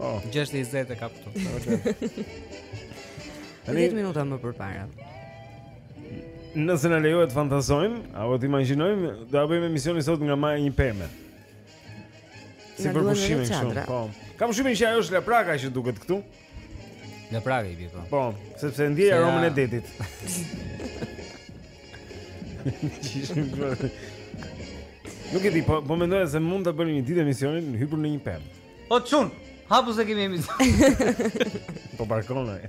Oh. 6:20 e ka këtu. Okej. Tani 10 minuta më përpara. Nëse na lejohet të fantazojmë, apo të imagjinojmë, do ta bëjmë emisionin sot nga maja e një peme. Si Na duhen edhe pushimin kështu. çadra. Po. Kam shumën që ajo është Lapraka që duket këtu. Lapraka i bie po. Po, sepse e ndjej Se aromën ja- e detit. Ishim bërë. Nuk e di, po, po mendoja se mund ta bënim një ditë emisionin hipur në një pemë. O çun, hapu se kemi emision. Po варкон ai.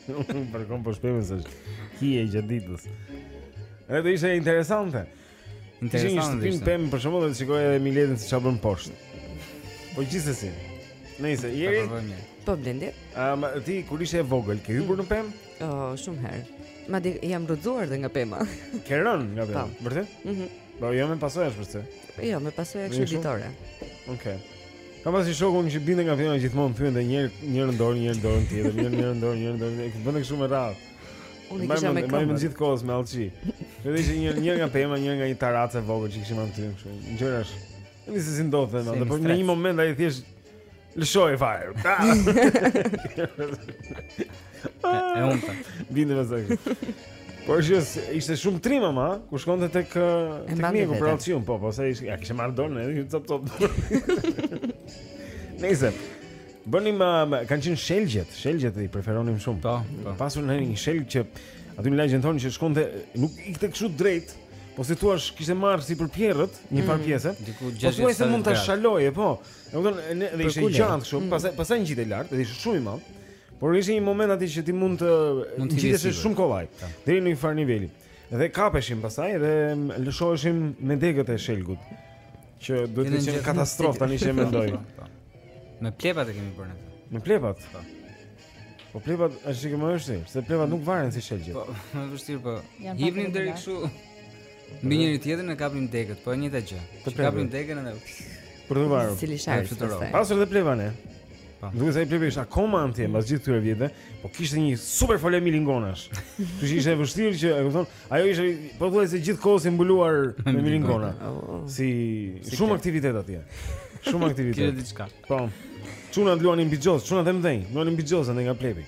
Barkon po shpemën se ki e gjatë ditës. Edhe do ishte interesante. Interesante. Një shtëpi në pemë për shkakun dhe shikon edhe miletin se çfarë bën poshtë. Po gjithsesi. Nëse jeri Po Blendi. Ëm um, ti kur ishe e vogël, ke hipur në pemë? Oh, shumë herë. Madje jam rrëzuar dhe nga pema. Ke rënë nga pema, po. vërtet? Mhm. Mm po jo me pasoja shpresoj. Jo, me pasoja kështu ditore. Okej. Okay. Kam pas një shokun që binte nga pema gjithmonë thyente një herë njërën dorë, një herë dorën tjetër, një herë njërën dorë, një herë dorë, e bënte kështu me radhë. Unë kisha me këmbë. Më gjithë kohës me allçi. Edhe ishte një herë nga pema, një herë nga një tarracë e vogël që kishim andej kështu. Gjërash. Edhe s'di si ndodhte atë, por në një moment ai thjesht lëshohej fare. E unë. Bindë me zëkë. Po është ishte shumë trim ama, kur shkonte tek tek mjeku për allçinë, po po se ishte, ja kishte marrë dorën edhe top top. Ne ç'bënim kanë qenë shelgjet, shelgjet i preferonim shumë. Po, po. Kemi pasur ne një shelg aty në lagjen tonë që shkonte nuk ikte kështu drejt, po si thua kishte marrë si përpjerrët, një farë mm, pjesë. Diku gjashtë. Pothuajse mund ta shaloje, po. E kupton, dhe ishte i gjatë kështu, mm. pastaj pastaj ngjitej lart, dhe ishte shumë i madh. Por ishte një moment aty që ti mund të ngjitesh shumë kollaj deri në një farë niveli. Dhe kapeshim pastaj dhe lëshoheshim me degët e shelgut. Që duhet të ishte katastrofë tani që e mendoj. Me plepat e kemi bërë ne. Me plepat. Po. Po plepat ishte më vështirë, se plepat nuk varen si shelgjet. Po, më vështirë po. Hipnim deri këtu. Mbi njëri-tjetrin e kapnim degët, po e njëjta gjë. Të kapnim degën edhe. Për të varur. Cili shaj? Pasur dhe plepa ne. Po. Duhet të jetë ai plepi akoma aty mbas gjithë këtyre vjetëve, po kishte një super fole milingonash. Kështu që ishte e vështirë që, e kupton, ai ishte pothuajse gjithë kohën i mbuluar me milingona. Si shumë aktivitet atje. Shumë aktivitet. Kishte diçka. Po. Çuna luanin bixhoz, çuna të mëdhenj, luanin bixhoz andej nga plepi.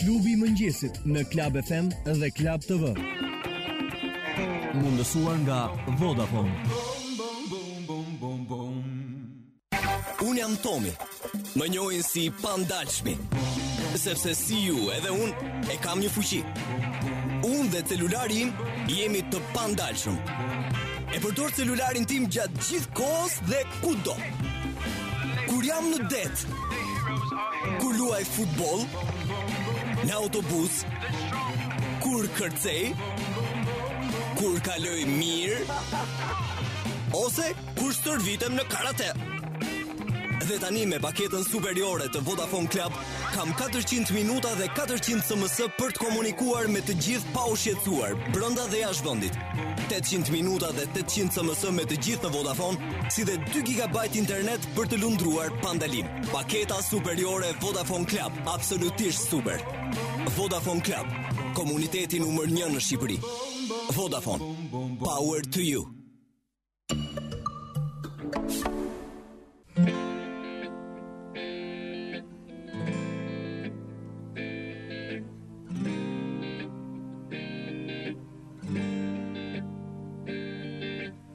Klubi i mëngjesit në Club FM dhe Club TV. Mundësuar nga Vodafone. Unë jam Tomi. Më njohin si i Pandalshmi. Sepse si ju edhe unë e kam një fuqi. Unë dhe celulari im jemi të pandalshëm. E përdor celularin tim gjatë gjithë kohës dhe kudo. Kur jam në det, Kur luaj futboll Në autobus Kur kërcej Kur kaloj mirë Ose kur stërvitem në karate Dhe tani me paketën superiore të Vodafone Club Kam 400 minuta dhe 400 sms për të komunikuar me të gjithë pa u shqetësuar Brenda dhe jashtë vendit 800 minuta dhe 800 sms me të gjithë në Vodafone Si dhe 2 GB internet për të lundruar pa ndalim. Paketa superiore Vodafone Club, absolutisht super. Vodafone Club, komuniteti numër 1 në Shqipëri. Vodafone, power to you.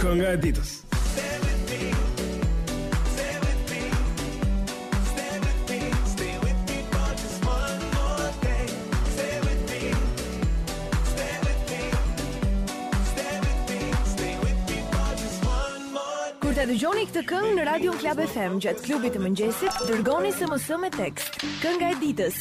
Kënga e ditës. Kur ta dëgjoni këtë këngë në Radio Club FM gjatë klubit të mëngjesit, dërgoni SMS me tekst. Kënga e ditës,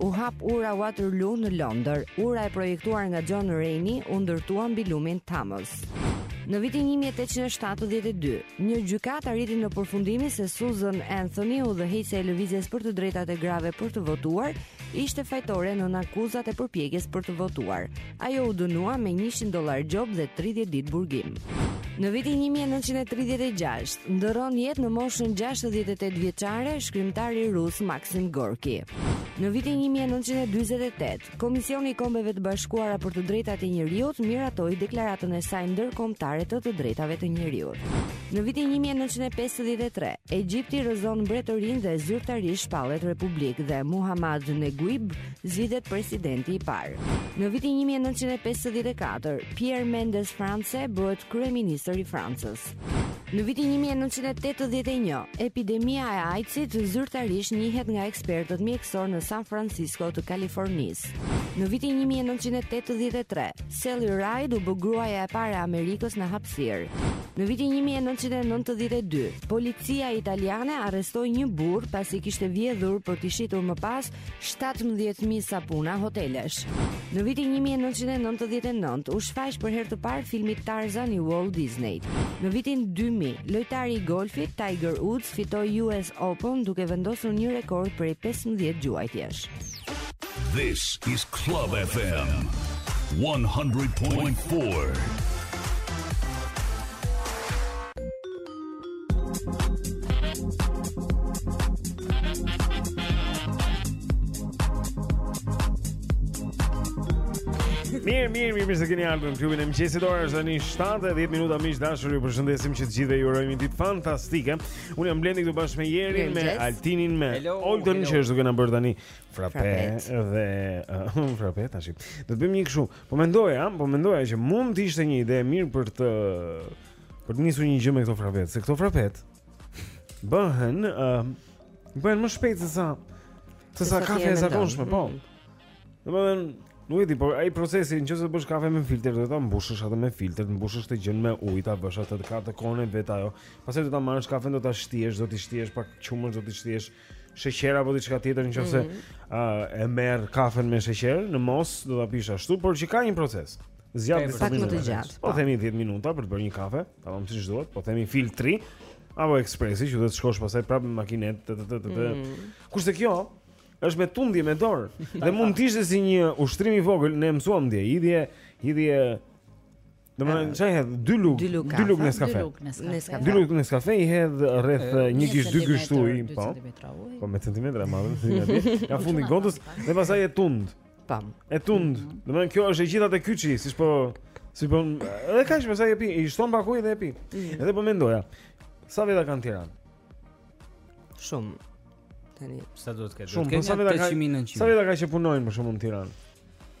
U hap ura Waterloo në Londër. Ura e projektuar nga John Rennie u ndërtua mbi lumin Thames. Në vitin 1872, një gjykatë arriti në përfundimin se Susan Anthony, udhëheqëse e lëvizjes për të drejtat e grave për të votuar, ishte fajtore nën akuzat e përpjekjes për të votuar. Ajo u dënua me 100 dollarë gjobë dhe 30 ditë burgim. Në vitin 1936, ndërron jetë në moshën 68 vjeçare shkrimtari rus Maxim Gorki. Në vitin 1948, Komisioni i Kombeve të Bashkuara për të Drejtat e Njeriut miratoi deklaratën e saj ndërkombëtare të të drejtave të njeriut. Në vitin 1953, Egjipti rrëzon mbretërinë dhe zyrtarisht shpallet republikë dhe Muhammad Naguib zgjidhet presidenti i parë. Në vitin 1954, Pierre Mendès France bëhet kryeministër i Francës. Në vitin 1981, epidemia e AIDS-it zyrtarisht njihet nga ekspertët mjekësorë në San Francisco të Kalifornisë. Në vitin 1983, Sally Ride u bë gruaja e parë e Amerikës në hapësirë. Në vitin 1992, policia italiane arrestoi një burrë pasi kishte vjedhur për t'i shitur më pas 17.000 sapuna hotelesh. Në vitin 1999 u shfaq për herë të parë filmi Tarzan i Walt Disney. Në vitin 2000, lojtari i golfit Tiger Woods fitoi US Open duke vendosur një rekord prej 15 gjuajtjesh. This is Club FM 100.4. Mirë, mirë, mirë, mirë se keni ardhur në klubin e mëngjesit. Ora është tani 7:10 minuta. Miq të dashur, ju përshëndesim që të gjithëve ju urojmë një ditë fantastike. Unë jam Blendi këtu bashkë me Jerin, me Altinin, me Olden që është duke na bërë tani frape dhe uh, frape tash. Do të bëjmë një kështu. Po mendoja, po mendoja që mund të ishte një ide e mirë për të Për të nisur një gjë me këto frapet, se këto frapet bëhen uh, bëhen më shpejt se sa se sa kafe e zakonshme, po. Mm. Domethënë, nuk e di, por ai procesi në qoftë se do të bësh kafe me filtër, do ta mbushësh atë me filtër, të mbushësh atë gjënë me ujë, ta vësh atë të ketë kohën e vet ajo. Pastaj do ta marrësh kafen, do ta shtiesh, do të shtiesh pak qumësht, do të shtiesh sheqer a po diçka tjetër nëse mm -hmm. e merr kafen me sheqer, në mos do ta pish ashtu, por që ka një proces. Zgjat disa minuta. Po, po themi 10 minuta për të bërë një kafe, tamam siç duhet, po themi filtri apo ekspresi që do të shkosh pastaj prapë me makinë të të të të. Mhm. Kurse kjo është me tundje me dorë dhe mund të ishte si një ushtrim i vogël, ne mësuam dje, hidhje, hidhje Domethënë që i hedh dy lugë Dy lugë neskafe Dy lugë neskafe i hedh rreth një gisht dy gishta ujë po. po me centimetra e matim Ka fundi i gotës dhe pastaj e tund Pam E tund Domethënë kjo është e gjitha te kyçi Si shpo Si po Edhe kaq pastaj e pi I shton pak ujë dhe e pi mm. Edhe po mendoja Sa veta ka në Tiranë Shumë Tani Sa do të ketë Shumë Sa veta ka që punojnë më shumë në Tiranë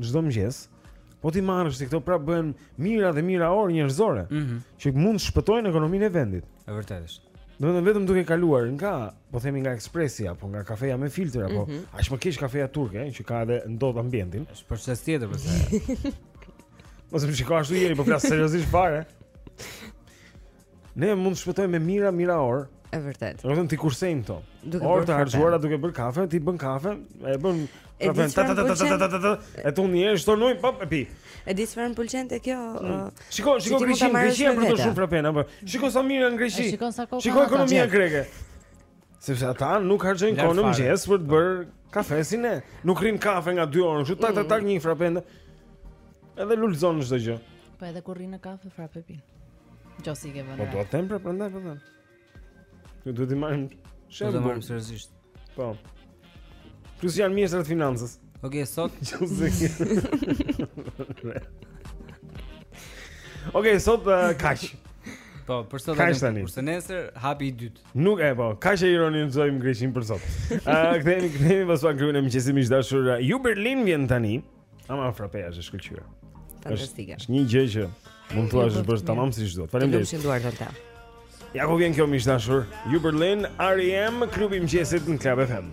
çdo mëngjes, po t'i marrësh ti këto pra bëhen mijëra dhe mijëra orë njerëzore, mm -hmm. që mund të shpëtojnë ekonominë e vendit. E vërtetë është. Domethënë vetëm duke kaluar nga, po themi nga ekspresi apo nga kafeja me filtër apo mm -hmm. aq më keq kafeja turke, që ka edhe ndot ambientin. Është proces tjetër pse. Mos më shiko ashtu Jeri, po flas seriozisht fare. Ne mund të shpëtojmë mijëra mijëra orë. Është e vërtetë. Domethënë t'i kursejmë këto. Orë të harxhuara duke bërë kafe, ti bën kafe, e bën kafe. Ta ta ta ta ta ta. E tund një herë shton ujë, pop e pi. E di çfarë më pëlqen te kjo. Mm. Shiko, shiko Greqinë, Greqia përdor shumë frapen apo. Shiko sa mirë në Greqi. Shiko ekonomia greke. Sepse ata nuk harxhojnë kohën në mëngjes për të bërë kafe si ne. Nuk rrinë në kafe nga 2 orë, kështu tak tak tak mm. një frape. Edhe lulzon çdo gjë. Po edhe kur rrinë në kafe frape pinë. Jo si ke vënë. Po domethënë pra prandaj po them. Jo duhet të marrim shembull. Do ta marrim seriozisht. Po. Plus janë mjeshtrat e financës. Okej, okay, sot. Okej, okay, sot uh, kaq. Po, për sot atë tani. Kurse nesër hapi i dytë. Nuk e po, kaq e ironizojmë Greqinë për sot. Ëh, uh, kthehemi, kthehemi pas pak në klubin e mëngjesit miq të dashur. Ju Berlin vjen tani. Ama frapeja është e shkëlqyer. Fantastike. Është një gjë që mund të thuash është tamam siç do. Faleminderit. Ju lumshin duart. Ja ku vjen kjo miq të dashur. UBerlin, REM, klubi i mëngjesit në Club FM.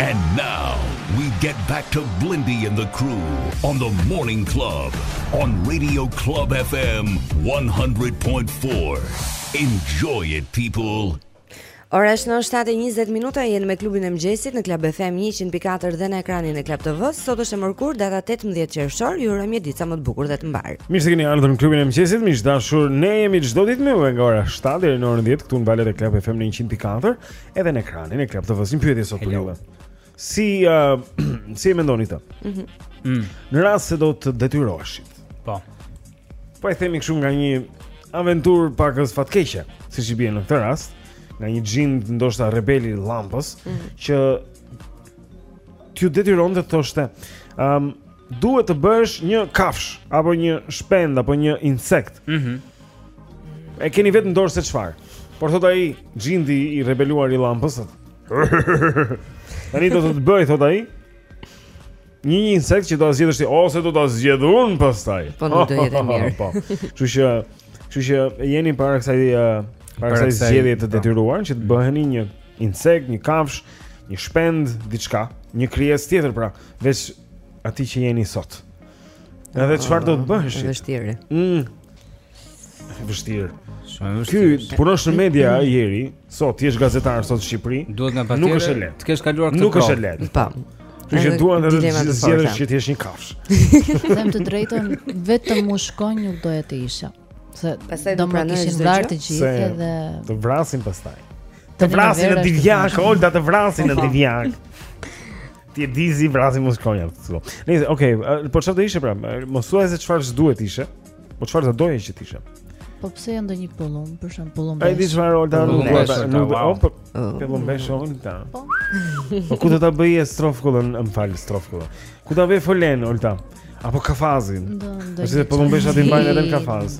And now we get back to Blendi and the crew on the Morning Club on Radio Club FM 100.4. Enjoy it people. Ora shënon 7:20 minuta jemi me klubin e mëngjesit në Club FM 104 dhe në ekranin e Club TV. Sot është e mërkurë, data 18 qershor. Ju urojmë një ditë sa më të bukur dhe të mbarë. Mirë se keni ardhur në klubin e mëngjesit. Miq të dashur, ne jemi çdo ditë me ju nga ora 7 deri në orën 10 këtu në valët e Club FM 104. Edhe në ekranin e Club TV-s një pyetje sot për ju. Si uh, si e mendoni këtë? Mm -hmm. mm. Në rast se do të detyroheshit. Po. Po e themi kështu nga një aventurë paksa fatkeqe, siç i bie në këtë rast, nga një xhind ndoshta rebel i llambës mm -hmm. që t'ju detyronte, thoshte, ëm um, duhet të bëhesh një kafshë apo një shpend apo një insekt. Mhm. Mm E keni vetë në dorë se çfarë. Por thotë ai, Xhindi i rebeluar i llambës. Tani do të të bëj thotë ai. Një një insekt që do ta zgjedhësh ti ose do ta zgjedh unë pastaj. Po nuk do jetë mirë. Po. Kështu që, kështu që jeni para kësaj para kësaj zgjedhje të po. detyruar që të bëheni një insekt, një kafshë, një shpend, diçka, një krijesë tjetër pra, veç asaj që jeni sot. Edhe çfarë do të bëhesh? Është vështirë. Mm, Vështirë. Të punosh në media njeri sot, të jesh gazetar sot në Shqipëri. Duhet nga patjetër. Nuk është e lehtë. Të kesh kaluar këtë. Nuk është e lehtë. Po. Kështu që dua të zgjedhësh që të jesh një kafshë. Them të drejtën, vetëm mushkonjë nuk doja të isha. Se pastaj do të kishin inat të gjithë edhe të vrasin pastaj. Të vrasin në Divjakë, Olta të vrasin në divjak. Ti e di si vrasin mushkonjat këtu. Nice, okay, po çfarë do ishe pra? Mos thuaj se çfarë s'do të ishe. Po çfarë do doje që të ishe? Po pse jo ndonjë pëllumb, për shembull pëllumbeshë. E di çfarë Olta nuk e bëj, nuk e bëj. Pëllumbeshë Olta. Po. po ku do ta bëje strofkullën, më fal strofkullën. Ku do ta bëje folenë Olta? Apo kafazin? Do, do. Se pëllumbeshat i mbajnë edhe në kafaz.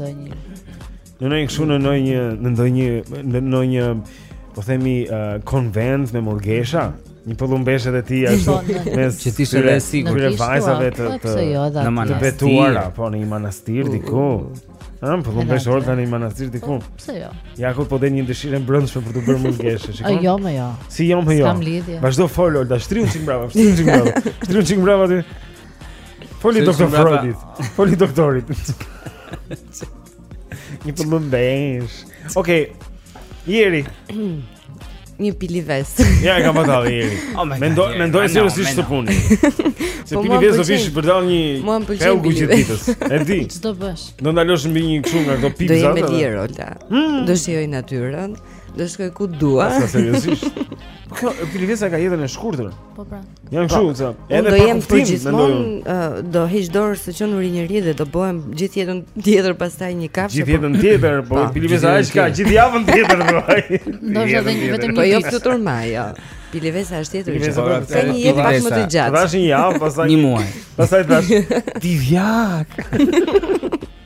Në ndonjë kështu në ndonjë në ndonjë në ndonjë po themi uh, konvent me murgesha, një pëllumbeshë edhe ti ashtu meqë ti shëve e sigur kërë vajzave të po, të, jo, të, në manastir të betuara, po në i manastir diku Ha, po do bëhesh Olta në manastir diku. Po, pse jo? Ja ku po del një dëshirë e brendshme për t'u bërë murgeshë, shikoj. Jo, mo jo. Si jo, mo jo. Vazhdo fol Olta, shtrihu një çik mbrapa, shtrihu një çik mbrapa. Shtrihu një çik mbrapa ti. Foli doktor Frojdit. Foli doktorit. Një për më mbesh Okej Jeri Një pilivesë Ja e ka pa talë Jeri oh Mendoje, Mendoje seriozisht këtë punë Se po pilivesë do vish për dalë një Mua më pëlqen pilivesa E di Ç'do bësh Do ndalosh mbi një kështu nga këto pizza Do jem e lirë, Olta hmm. Do shijoj natyren Do shkoj ku dua Asa seriozisht Kjo, pilivesa e ka jetën e shkurtër Po pra Jam kështu, po, edhe pa kuptim mendojnë. Uh, do heq dorë së qenuri njeri dhe do bëhem gjithë jetën tjetër pastaj një kafshë. Gjithë po- jetën tjetër, po pilivesa është ka gjithë javën tjetër do ai. Do të jetë vetëm një po jo këtu turma, jo. Pilivesa është tjetër. Pilivesa është një jetë pak më të gjatë. Tash një javë, pastaj një muaj. Pastaj tash ti vjak.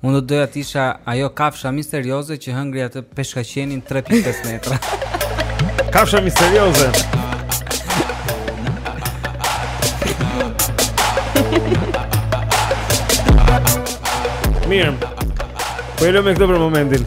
Unë do të doja të isha ajo kafsha misterioze që hëngri atë peshkaqenin 3.5 metra. kafsha misterioze. Mirë. Po e lëmë me këto për momentin.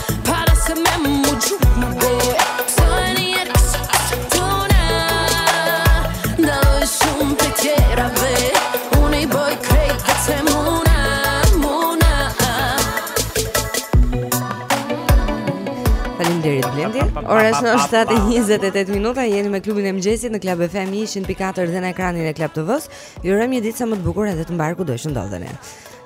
Ora është 7:28 minuta, jeni me klubin e mëngjesit në Club FM 104 dhe në ekranin e Club TV-së. Ju urojmë një ditë sa më të bukur edhe të mbarë kudo që ndodheni.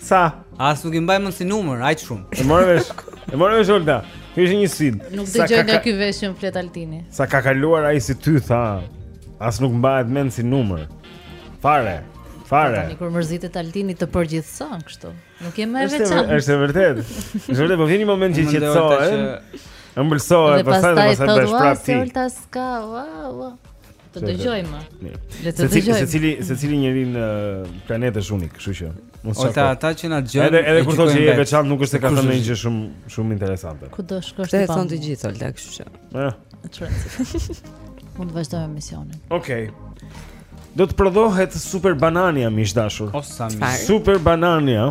Sa? As nuk i mbaj mend si numër, aq shumë. E morëm vesh. E morëm vesh Olta. Kishë një sid. Nuk dëgjoj nga ky vesh që flet Altini. Sa ka kaluar ai si ty tha? As nuk mbahet mend si numër. Fare. Fare. Tani kur mërzitet Altini të përgjithëson kështu. Nuk je më e veçantë. Është e vërtetë. Është vërtet, po vjen një moment që qetësohet. Ëmbëlsohet, pastaj pastaj bëhesh prapë ti. Dhe pastaj thotë, "Ua, Olta s'ka, ua, ua." Të dëgjojmë. Mirë. Le të dëgjojmë. Secili secili njeri në planet është unik, kështu që. Mos çfarë. Ata ata që na dëgjojnë. Edhe edhe kur thotë je e veçantë nuk është se ka thënë një gjë shumë shumë interesante. Ku do shkosh ti? Ta thonë të gjithë Olta, kështu që. Ëh. Mund të vazhdojmë emisionin. Okej. Do të prodhohet superbanania miq të dashur. Superbanania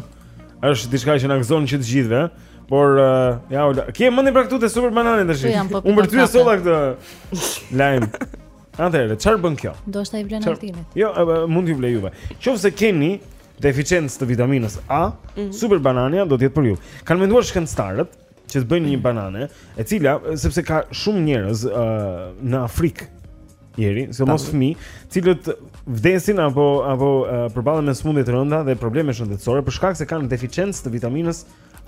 është diçka që na gëzon që të gjithëve. Por uh, ja ul. Ke mendim për këtu te super bananin tash. Po, Unë për ty e solla këtë lajm. Atëherë, çfarë bën kjo? Do t'i vlen Altinit. Jo, mund t'ju vlejë juve. Qoftë se keni deficiencë të vitaminës A, mm -hmm. super banania do të jetë për ju. Kan menduar shkencëtarët që të bëjnë një banane, e cila sepse ka shumë njerëz uh, në Afrikë Jeri, sidomos fëmijë, të cilët vdesin apo, apo uh, përballen me sëmundje të rënda dhe probleme shëndetësore për shkak se kanë deficiencë të vitaminës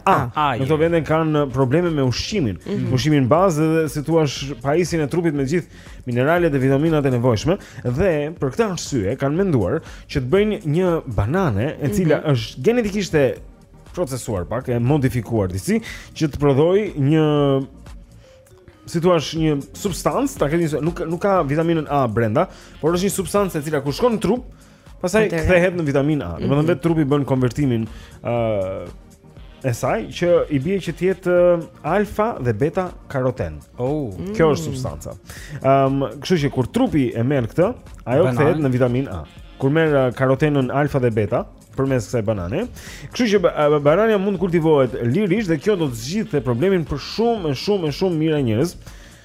A, A në këto vende kanë probleme me ushqimin. Mm -hmm. Ushqimin bazë dhe si thua pajisjen e trupit me të gjithë mineralet dhe vitaminat e nevojshme dhe për këtë arsye kanë menduar që të bëjnë një banane e cila mm -hmm. është genetikisht e procesuar pak, e modifikuar disi, që të prodhojë një si thua një substancë, dmth nuk nuk ka vitaminën A brenda, por është një substancë e cila kur shkon në trup Pastaj kthehet në vitaminë A. Domethënë mm -hmm. vetë trupi bën konvertimin ë uh, e saj që i bie që të jetë uh, alfa dhe beta karoten. Oh, mm. kjo është substanca. Ëm, um, kështu që kur trupi e merr këtë, ajo kthehet në vitaminë A. Kur merr uh, karotenën alfa dhe beta, përmes kësaj banane. Kështu që banania mund të kultivohet lirisht dhe kjo do të zgjidhte problemin për shumë e shumë e shumë mijëra njerëz.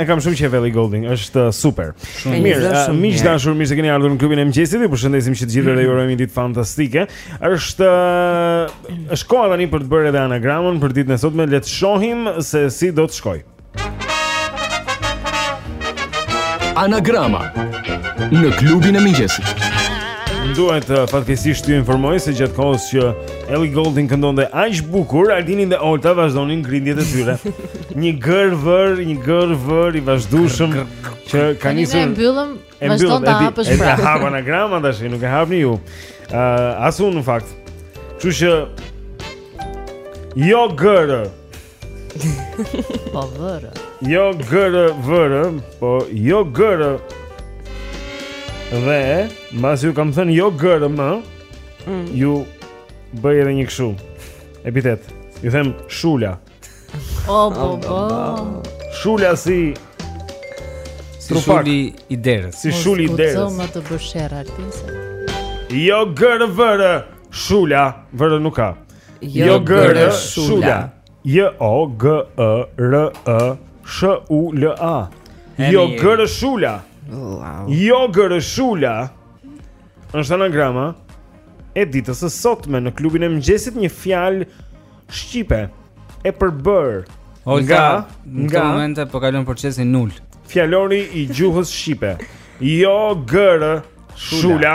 E kam shumë qejf Ellie Goulding, është uh, super. Shumë mirë. Uh, miq të dashur, mirë se keni ardhur në klubin e mëngjesit. Ju përshëndesim që të gjithëve dhe ju urojmë një ditë fantastike. Është uh, është koha tani për të bërë edhe anagramën për ditën e sotme. Le të shohim se si do të shkojë. Anagrama në klubin e mëngjesit. Duhet uh, fatkeqësisht t'ju informoj se gjatë kohës që Ellie Goulding këndonte aq bukur, Altini dhe Olta vazhdonin grindjet e tyre. Një gërvër, një gërvër i vazhdueshëm që ka nisur. E mbyllëm, vazhdon ta hapësh pra. Ne hapëm anagrama tash, nuk e hapni ju. Ë, uh, as unë në fakt. Kështu që Jo gërë Po vërë Jo gërë vërë Po jo gërë Dhe pasi ju kam thënë jo gërë më mm. Ju bëj edhe një kështu Epitet Ju them shula Obobo Shula si Si shuli i derës Si shuli i derës Mos kutë më të bësherë artisë Jo gërë vërë Shula Vërë nuk ka Jo gërë shula J O G Ë R Ë SH U L A Jo gërë shula Jo gërë shula është anagrama e ditës së sotme në klubin e mëngjesit një fjalë shqipe e përbër Olta, nga nga momente po kalon procesin nul. Fjalori i gjuhës shqipe. Jo gërë shula. shula.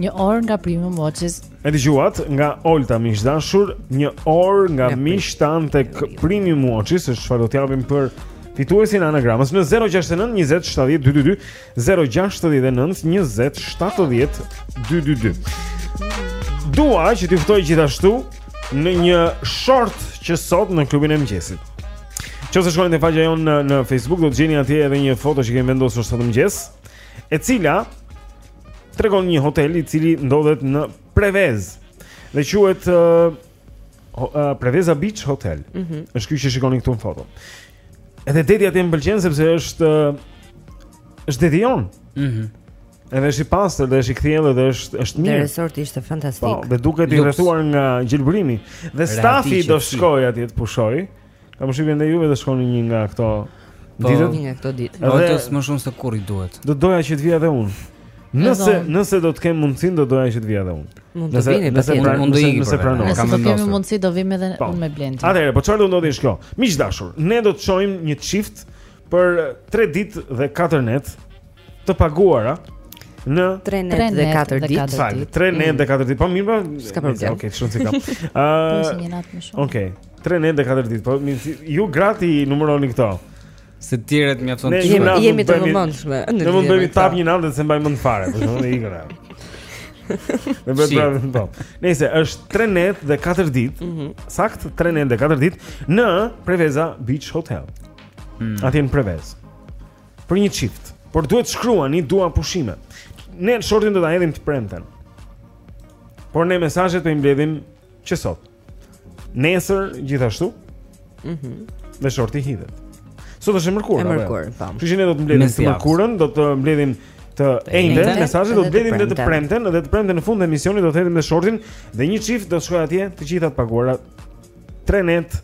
Një orë nga Premium Watches. E dëgjuat nga Olta, miq të dashur, një orë nga miqtë tanë tek Premium Watches, është çfarë do të japim për fituesin e anagramës në 069 20 70 222, 069 20 70 222. Dua që t'ju ftoj gjithashtu në një short që sot në klubin e mëngjesit. Qoftë se shkoni te faqja jonë në, në Facebook do të gjeni atje edhe një foto që kemi vendosur sot në mëngjes, e cila tregon një hotel i cili ndodhet në Prevezë dhe quhet uh, uh, Preveza Beach Hotel. Mm -hmm. Është ky që shikoni këtu në foto. Edhe deti atje më pëlqen sepse është uh, është deti Jon. Mhm. Mm Edhe është i pastër, dhe është i kthjellët dhe është është mirë. Resorti ishte fantastik. Po, dhe duket i rrethuar nga gjelbërimi. Dhe stafi do shkojë atje të pushojë. Kam përshtypjen dhe juve do shkoni një nga këto po, ditët. Po, një nga këto ditë. Oltës më shumë se kurrë i duhet. Do doja që të vija edhe unë. Nëse nëse do të kem mundësinë do doja që të vija edhe unë. Mund të vini pas tjetër. Mund të ikë nëse pranon. Nëse do kemi mundësi do vim edhe po. unë me Blendin. Atëherë, po çfarë do ndodhi kjo? Miq të dashur, ne do të çojmë një çift për 3 ditë dhe 4 net të paguara në 3 net dhe 4 ditë. Fal, 3 net dhe 4 ditë. Po mirë, po. S'ka problem. Okej, shumë si kam. Ëh. Okej. 3 net dhe 4 ditë. Po mirë, ju gratë i numëroni këto. Se të tjerët mjafton të shumë. Ne jemi të vëmendshme. Ne mund të bëjmë tap një natë se mbaj mend fare, por shumë i gra. Ne bëjmë prapë po. Nëse është 3 net dhe 4 ditë, mhm. sakt 3 net dhe 4 ditë në Preveza Beach Hotel. Mm. Atje në Prevezë. për një çift, por duhet të shkruani dua pushime. Ne shortin do ta hedhim të premten. Por ne mesazhet po i mbledhim që sot. Nesër gjithashtu. Mhm. Mm dhe shorti hidhet. Sot është e mërkurë. Është mërkurë, po. Kështu që ne do të mbledhim të mërkurën, do të mbledhim të enjten, mesazhet do të mbledhim dhe të premten, dhe të premten në fund të emisionit do të hedhim dhe shortin dhe një çift do të shkojë atje, të gjitha të paguara. Tre net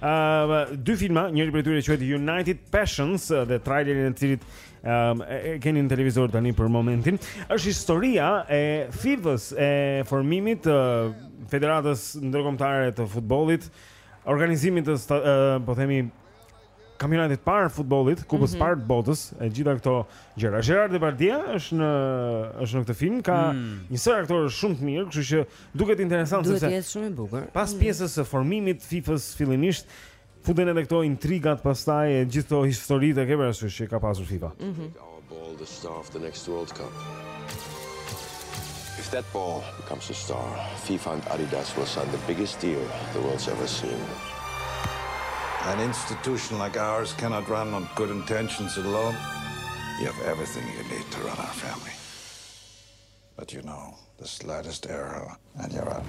Ëm uh, dy filma, njëri prej tyre quhet United Passions dhe trailerin e cilit ëm um, e keni në televizor tani për momentin, është historia e FIFAs e formimit të uh, Federatës Ndërkombëtare të Futbollit, organizimit të uh, po themi kampionatit të parë të futbollit, kupës mm -hmm. parë të botës, e gjitha këto gjëra. Gerard Depardieu është në është në këtë film, ka mm. një sërë aktorësh shumë të mirë, kështu që duket interesant sepse duhet të jetë shumë i bukur. Pas mhm. pjesës së formimit të FIFA-s fillimisht futen edhe këto intrigat pastaj e gjithë këto historitë e ke parasysh që ka pasur FIFA. Mm -hmm. If that ball becomes a star, FIFA and Adidas will sign the biggest deal the world's ever seen. An institution like ours cannot run on good intentions alone. You have everything you need to run our family. But you know, the slightest error and you're out.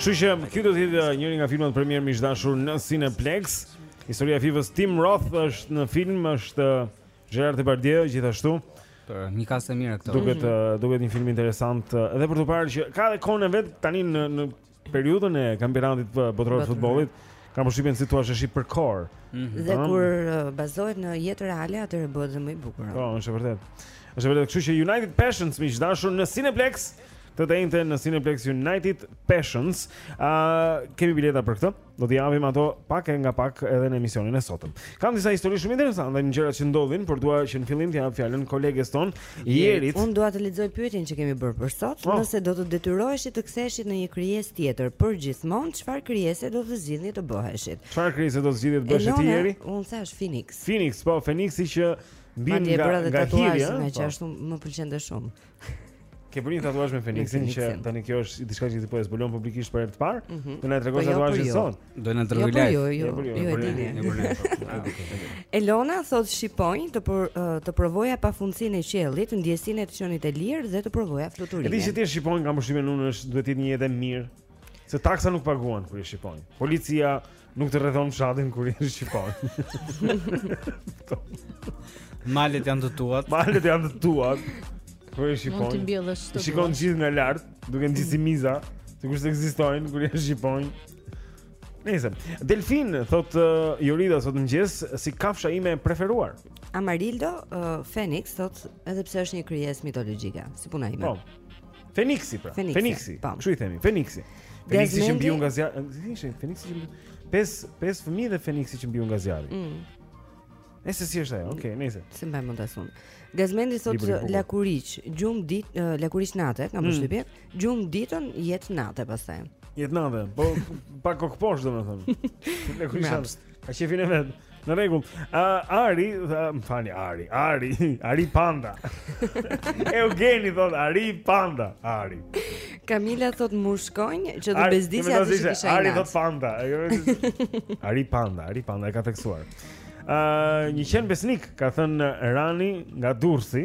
Kështu që ky do të jetë uh, njëri nga filmat premierë miq të dashur në Cineplex. Historia e FIFA-s Tim Roth është në film, është uh, Gerard Depardieu gjithashtu. Pra një kast të mirë këtu. Duket mhm. uh, duket një film interesant edhe për t'u parë që ka edhe kohën e vet tani në në periudhën e kampionatit botëror të futbollit kam përshtypjen si thua është i përkryer. Mm -hmm. Dhe kur uh, bazohet në jetë reale atëherë bëhet dhe më i bukur. Po, është vërtet. Është vërtet, kështu që United Passions miq të dashur në Cineplex. Të enjten në Cineplex United Passions. Ë uh, kemi bileta për këto. do t'i japim ato pak e nga pak edhe në emisionin e sotëm. Kam disa histori shumë interesante nga gjëra që ndodhin, por dua që në fillim t'ia jap fjalën koleges tonë, Jerit. Unë dua të lexoj pyetjen që kemi bërë për sot, oh. nëse do të detyroheshit të ktheheshit në një krijesë tjetër për gjithmonë, çfarë krijese do të zgjidhni të bëheshit? Çfarë krijese do të zgjidhni të bëheshit ti Jeri? Unë thashë Phoenix. Phoenix, po Phoenixi që mbin nga nga hiri. Nga që po. ashtu më pëlqente shumë. Ke bërë një tatuazh me Feniksin që tani kjo është diçka që ti po e zbulon publikisht për herë të parë. Do mhm. na tregosh po jo, tatuazhin jo. sot. Do na tregojë live. Jo, jo, jo. Jo, jo, jo. Elona thotë shqiponjë të për, të provoja pafundësinë e qiellit, ndjesinë e të qenit e lirë dhe të provoja fluturimin. Edhe si ti shqiponjë kam përshtypjen unë është duhet të jetë një jetë e mirë. Se taksa nuk paguan kur je shqiponjë. Policia nuk të rrethon fshatin kur je shqiponjë. Malet janë të tuat. Malet janë të tuat. Kur je shqiponjë. Mund të mbjellësh të. Shikon gjithë nga lart, duken si miza, sikur s'ekzistojnë kur je shqiponjë. Nëse Delfin thotë uh, Jorida sot mëngjes si kafsha ime e preferuar. Amarildo uh, Phoenix thotë edhe pse është një krijesë mitologjike, si puna ime. Po. Feniksi pra. Feniksi. Feniksi. Po. Çu i themi? Feniksi. Feniksi që mbiu nga zjarri. Feniksi, Feniksi që pesë pesë fëmijë dhe Feniksi që mbiu nga zjarri. Mm. Nëse si është ajo, okay, nëse. S'e mbaj mend as unë. Gazmendi thotë lakuriq, gjumë ditë, uh, lakuriq nate, kam mm. përshtypje. Mm. Gjumë ditën jetë natë pastaj. Jetë natë, po pa kokëposhtë domethënë. Lakuriq. Ka qejfin e vet. Në rregull. Uh, Ari, më falni Ari. Ari, Ari Panda. Eugeni thotë Ari Panda, Ari. Kamila thotë mushkonjë që të bezdisja atë që kisha. Ari thotë Panda. Ari Panda, Ari Panda e ka theksuar. Uh, një qen besnik, ka thënë Rani nga Durrësi.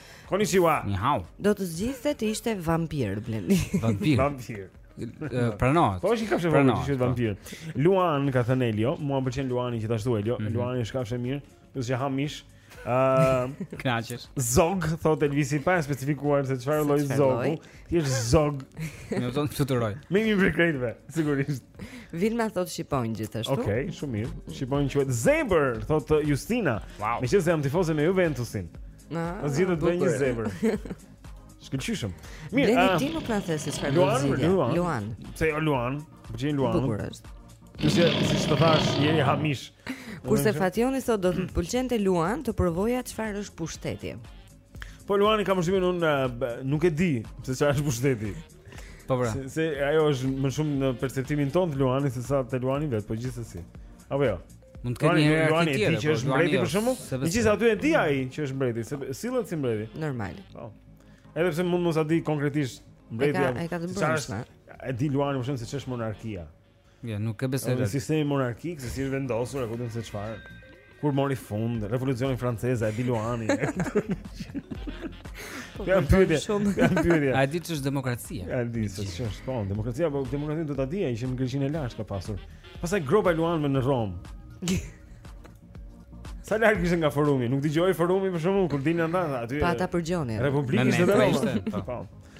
Konnichiwa. Ni hao. Do të zgjidhte të ishte vampir Blendi. Vampir. Vampir. Pranohet. Po është një kafshë vërtet, është po. vampir. Luan ka thënë Elio, mua më pëlqen Luani gjithashtu Elio. Mm -hmm. Luani është kafshë e mirë, do të ha mish. Ëm, uh, kënaqesh. Zog thotë Elvisi pa specifikuar se çfarë lloj zogu. Ti je zog. Mëson të fluturojë. Me ngjyrën e brekëve, sigurisht. Vilma thotë shqiponjë gjithashtu. Okej, okay, shumë mirë. Shqiponjë quhet Zebër, thotë Justina. Wow. Meqenëse jam tifoze me Juventusin. Na. Ah, do zgjidhet me një zemër. Shkëlqyshëm. Mirë. Ne ti nuk na the se çfarë do të zgjidhje. Luan. Luan. Pse jo Luan? Gjin Luan. Bukur është. Kështu si të thash, je i hamish. Kurse Fationi sot do të pëlqente Luan të provojë çfarë është pushteti. Po Luani kam përshtypjen unë nuk e di se çfarë është pushteti. Po bra. Se, se ajo është më shumë në perceptimin tonë te Luani se sa te Luani vetë, po gjithsesi. Apo jo. Mund të ketë një Luan tjetër, që po, është mbreti jo, për shembull. Megjithëse aty e di ai që është mbreti, se sillet si mbret. Normal. Po. Edhe pse mund mos e dijë konkretisht mbreti. Ai ka të bëjë. A di Luani më shumë se ç'është monarkia. Ja, nuk e besoj. Është sistemi monarkik, se si është vendosur, apo di unë se çfarë. Kur mori fund revolucioni francez a e di Luani. Po, ja pyetje. Ja pyetje. A di ç'është demokracia? A di se ç'është? Po, demokracia, po demokracinë do ta dijë ai që në Greqinë e lashtë ka pasur. Pastaj gropa e Luanëve në Romë. Sa larg ishte nga forumi? Nuk dëgjohej forumi për shkakun kur dilën ata aty. Pa ta përgjoni. Republikën e Romës. Po.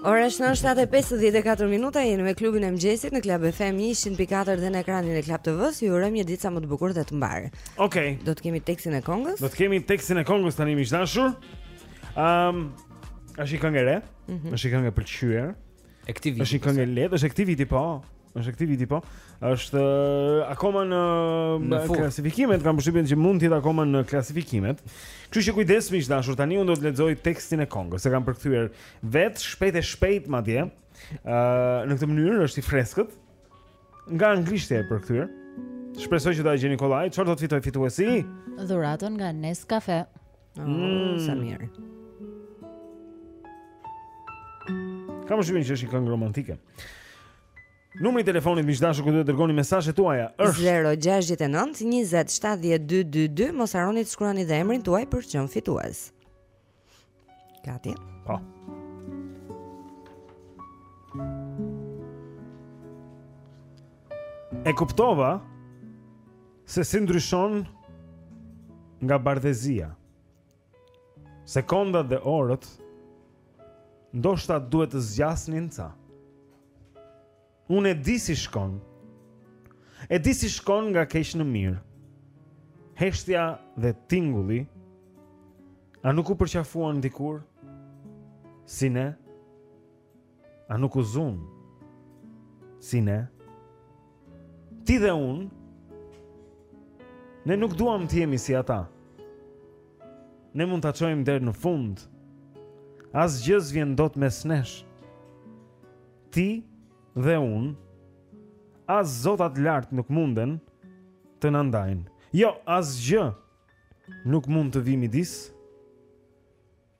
Ora është 9:54 minuta jeni me klubin e mëngjesit në Club FM 104 dhe në ekranin e Club TV-së. Ju urojmë një ditë sa më të bukur dhe të mbarë. Okej. Okay. Do të kemi tekstin e kongës? Do të kemi tekstin e kongës tani miq të dashur. Ehm, um, është një këngë e re, mm -hmm. është një këngë e pëlqyer. E këtij viti. Është një këngë e lehtë, është e këtij viti po. Është e këtij viti po. Është uh, akoma në, në klasifikimet, kam përshtypjen që mund të jetë akoma në klasifikimet. Kështu që kujdes miq të dashur, tani unë do të lexoj tekstin e kongës. E kam përkthyer vetë shpejt e shpejt madje. Ëh, uh, në këtë mënyrë është i freskët. Nga anglishtja e përkthyer. Shpresoj që do ta gjeni kollaj. Çfarë do të fitojë fituesi? Dhuratën nga Nescafe. Oh, mm. Sa mirë. Kam përshtypjen që është një këngë romantike. Numri i telefonit miq të dashur ku duhet të dërgoni mesazhet tuaja është 069 20 7222 mos harroni të shkruani dhe emrin tuaj për të qenë fitues. Gati? Po. E kuptova Se si ndryshon nga bardhezija. Sekondat dhe orët ndoshta duhet të zgjasnin ca. Unë e di si shkon. E di si shkon nga keq në mirë. Heshtja dhe tingulli a nuk u përqafuan dikur? Si ne? A nuk u zunë Si ne Ti dhe unë Ne nuk duam të jemi si ata Ne mund ta çojmë deri në fund Asgjë s'vjen dot mes nesh Ti dhe unë As zotat lart nuk munden Të na ndajnë Jo, asgjë Nuk mund të vijë midis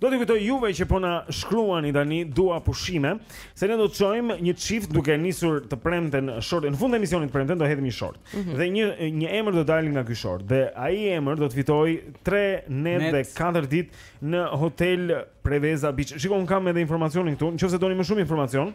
Do t'ju kujtoj juve që po na shkruani tani dua pushime, se ne do të çojmë një çift duke nisur të premten short. Në fund të emisionit të premten do hedhim një short. Mm -hmm. Dhe një një emër do dalë nga ky short dhe ai emër do të fitojë 3 net dhe 4 ditë në hotel Preveza Beach. Shiko unë kam edhe informacionin këtu, nëse doni më shumë informacion.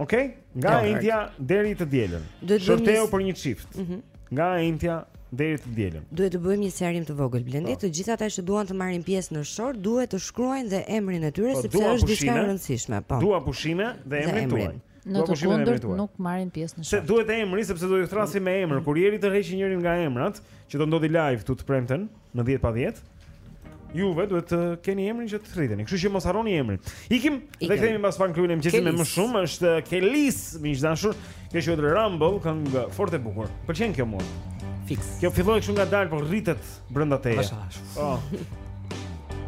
Ok, nga e enjtja deri të dielën Shorti është për një çift mhm. Nga e enjtja deri të dielën. Duhet të bëjmë një sqarim të vogël Blendi, po. të gjithë ata që duan të marrin pjesë në short duhet të shkruajnë dhe emrin e tyre po, sepse është diçka e rëndësishme. Po. Dua pushime dhe emrin tuaj. Në të kundërt nuk marrin pjesë në short. Se duhet emri sepse do ju thërrasim me emër. Kur Jeri të tërheqë njërin nga emrat, që do ndodhë live këtu të premten. Ëh. në 10 pa 10. Juve duhet të keni emrin që të thirreni. Kështu që mos harroni emrin. Ikim, Ikim. dhe kthehemi pas pak në klubin e mëngjesit me më shumë. Është Kelis, miq të dashur. Kjo është Other Rumble, këngë fort e bukur. Pëlqen kjo mua. Fix. Kjo filloi kështu ngadalë, por rritet brenda teje. Po.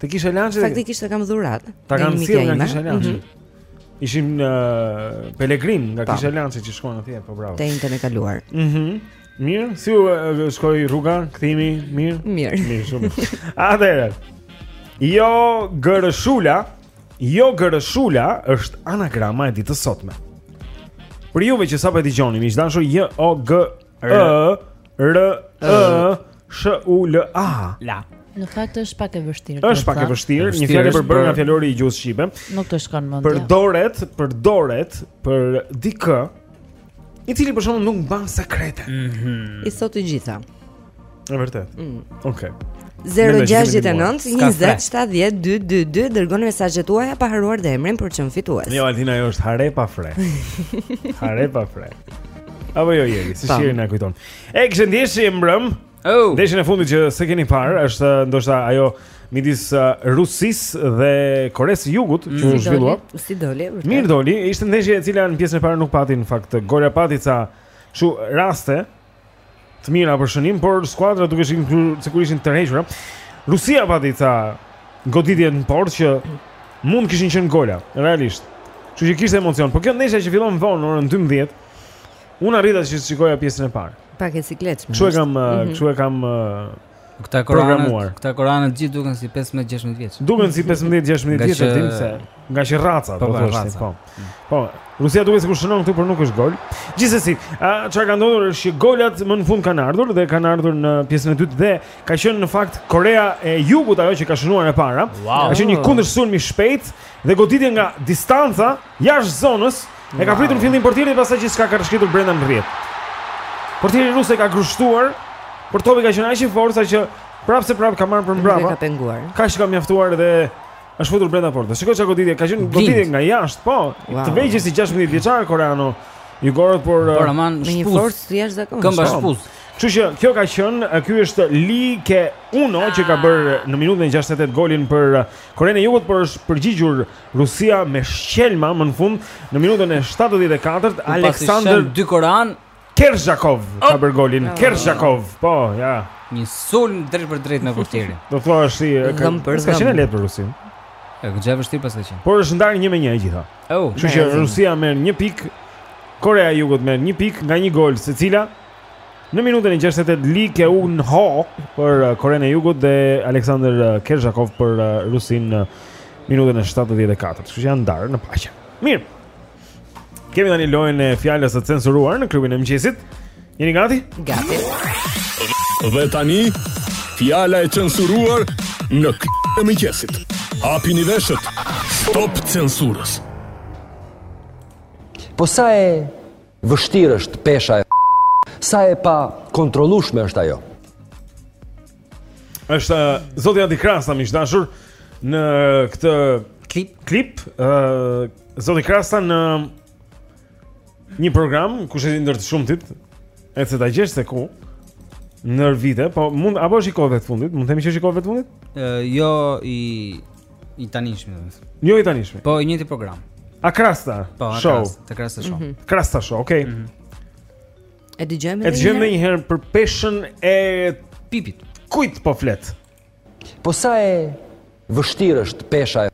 Te kisha e Laçit. Faktikisht e kam dhuratë. Ta kam sjellë nga kisha e Laçit. Mhm. Ishim uh, pelegrinë nga po. kisha e Laçit që shkon atje, po bravo. Të enjten e kaluar. Mhm. Mm mirë, si u shkoi rruga, kthimi, mirë. Mirë. Mirë shumë. Atëherë. Jo gërshula, jo gërshula është anagrama e ditës së sotme. Për juve që sapo e dëgjoni, miq të dashur, J O G Ë R Ë Sh U L A. La. Në fakt është pak e vështirë. Është pak e vështirë, një fjalë e përbërë nga fjalori i gjuhës shqipe. Nuk të shkon mendja. Përdoret, përdoret, për dikë i cili për shembull nuk mban sekrete. Mhm. Mm I thotë të gjitha. E vërtetë. Mm. Okej. Okay. 0-6-9-20-7-10-2-2-2 Dërgoni mesazhet tuaja pa harruar dhe emrin për çmimin fitues Jo, Altina, jo është hare pa fre Hare pa fre Apo jo, Jeri, si shiri në kujton E, kishte ndeshje që mbrëmë oh. Ndeshjen e fundit që s'e keni parë është ndoshta ajo midis uh, Rusisë dhe Koresë së Jugut mm. Që u zhvillua Si doli, vërtet Mirë doli, ishte ndeshje e cila në pjesën e parë nuk pati në fakt gola pati ca kështu raste Të mira për shënim, por skuadrat duke qenë kur sikur ishin të tërhequra. Rusia pati ca goditje në portë që mund të kishin qenë gola, realisht. Kështu që kishte emocion, por kjo ndeshja që fillon vonë në orën 12, unë arrita që të shikoja pjesën e parë. Pak e sikletshme. Kështu e kam, mm -hmm. kështu e kam Këta programuar. Këta koreanët gjithë duken si 15-16 vjeç. Duken si 15-16 vjeç e dim se nga që rraca po, po thosh ti, po. Mm. Po, Rusia duhet të shënonte këtu por nuk është gol. Gjithsesi, çfarë ka ndodhur është që golat më në fund kanë ardhur dhe kanë ardhur në pjesën e dytë dhe ka qenë në fakt Korea e Jugut ajo që ka shënuar e para. Wow. Ka qenë një kundërsulm i shpejtë dhe goditje nga distanca. Jashtë zonës, e ka pritur në fillim portieri pastaj ka rrëshqitur brenda në rrjetë. Portieri rus e ka grushtuar, por topi ka qenë aq i fortë sa që prapë se prapë ka marrë përmbrapa. Ka penguar. Kaq ka mjaftuar dhe është futur brenda portës. Shiko çka goditje, ka qenë goditje nga jashtë, po. Wow. Të vegjël si 16 vjeçar koreanët. Jugorët por por uh, aman me një forcë të jashtëzakonshme. Këmba po. shpuzë. Kështu që kjo ka qenë, uh, ky është Lee Keun Ho që ka bërë në minutën e 68 golin për uh, Korenë e Jugut, por është përgjigjur Rusia me shkelma më në fund në minutën e 74-të Aleksandr dy korean Kerzhakov oh! ka bërë golin. Oh! Kerzhakov, po, ja. Një sulm drejtpërdrejt me portierin. Do thuash ti ka qenë lehtë për Rusinë. Ja që e vështirë paska qenë. Por është ndarë 1-1 e gjitha. Oh, Kështu që Rusia merr 1 pikë, Korea e Jugut merr 1 pikë nga një gol secila. Në minutën e 68 Lee Keun Ho për uh, Korenë e Jugut dhe Aleksandr uh, Kerzhakov për uh, Rusinë në minutën e 74. Kështu që janë ndarë në paqe. Mirë. Kemi tani lojën e fjalës së censuruar në klubin e mëngjesit. Jeni gati? Gati. Dhe tani fjala e censuruar në klubin e mëngjesit. Hapini veshët. Stop censurës. Po sa e vështirë është pesha e Sa e pakontrollueshme është ajo është uh, Zoti Adi Krasta miq të dashur Në këtë Klip Klip uh, Zoti Krasta në Një program Kush e di ndër të shumtit Ec e ta gjesh se ku ndër vite Po mund Apo është i kohëve të fundit Mund të themi që është i kohëve të fundit uh, Jo i I tanishmi, domethënë. Jo i tanishmi. Po i njëjti program. A Krasta? Po, a show. Krasta, të Krasta show. Mm -hmm. Krasta show, okay. Mm -hmm. E dëgjojmë edhe. E dëgjojmë një herë për peshën e pipit. Kujt po flet? Po sa e vështirë është pesha e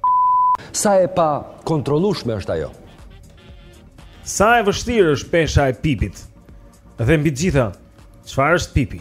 sa e pakontrollueshme është ajo? Sa e vështirë është pesha e pipit? Dhe mbi të gjitha, çfarë është pipi?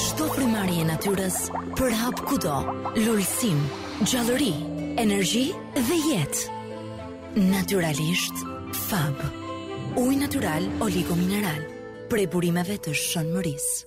Çdo prim ari e natyrës përhap kudo, lulësim, gjallëri, energji dhe jetë. Natyralisht Fab. Ujë natyral oligomineral, prej burimeve të Shën Mërisë.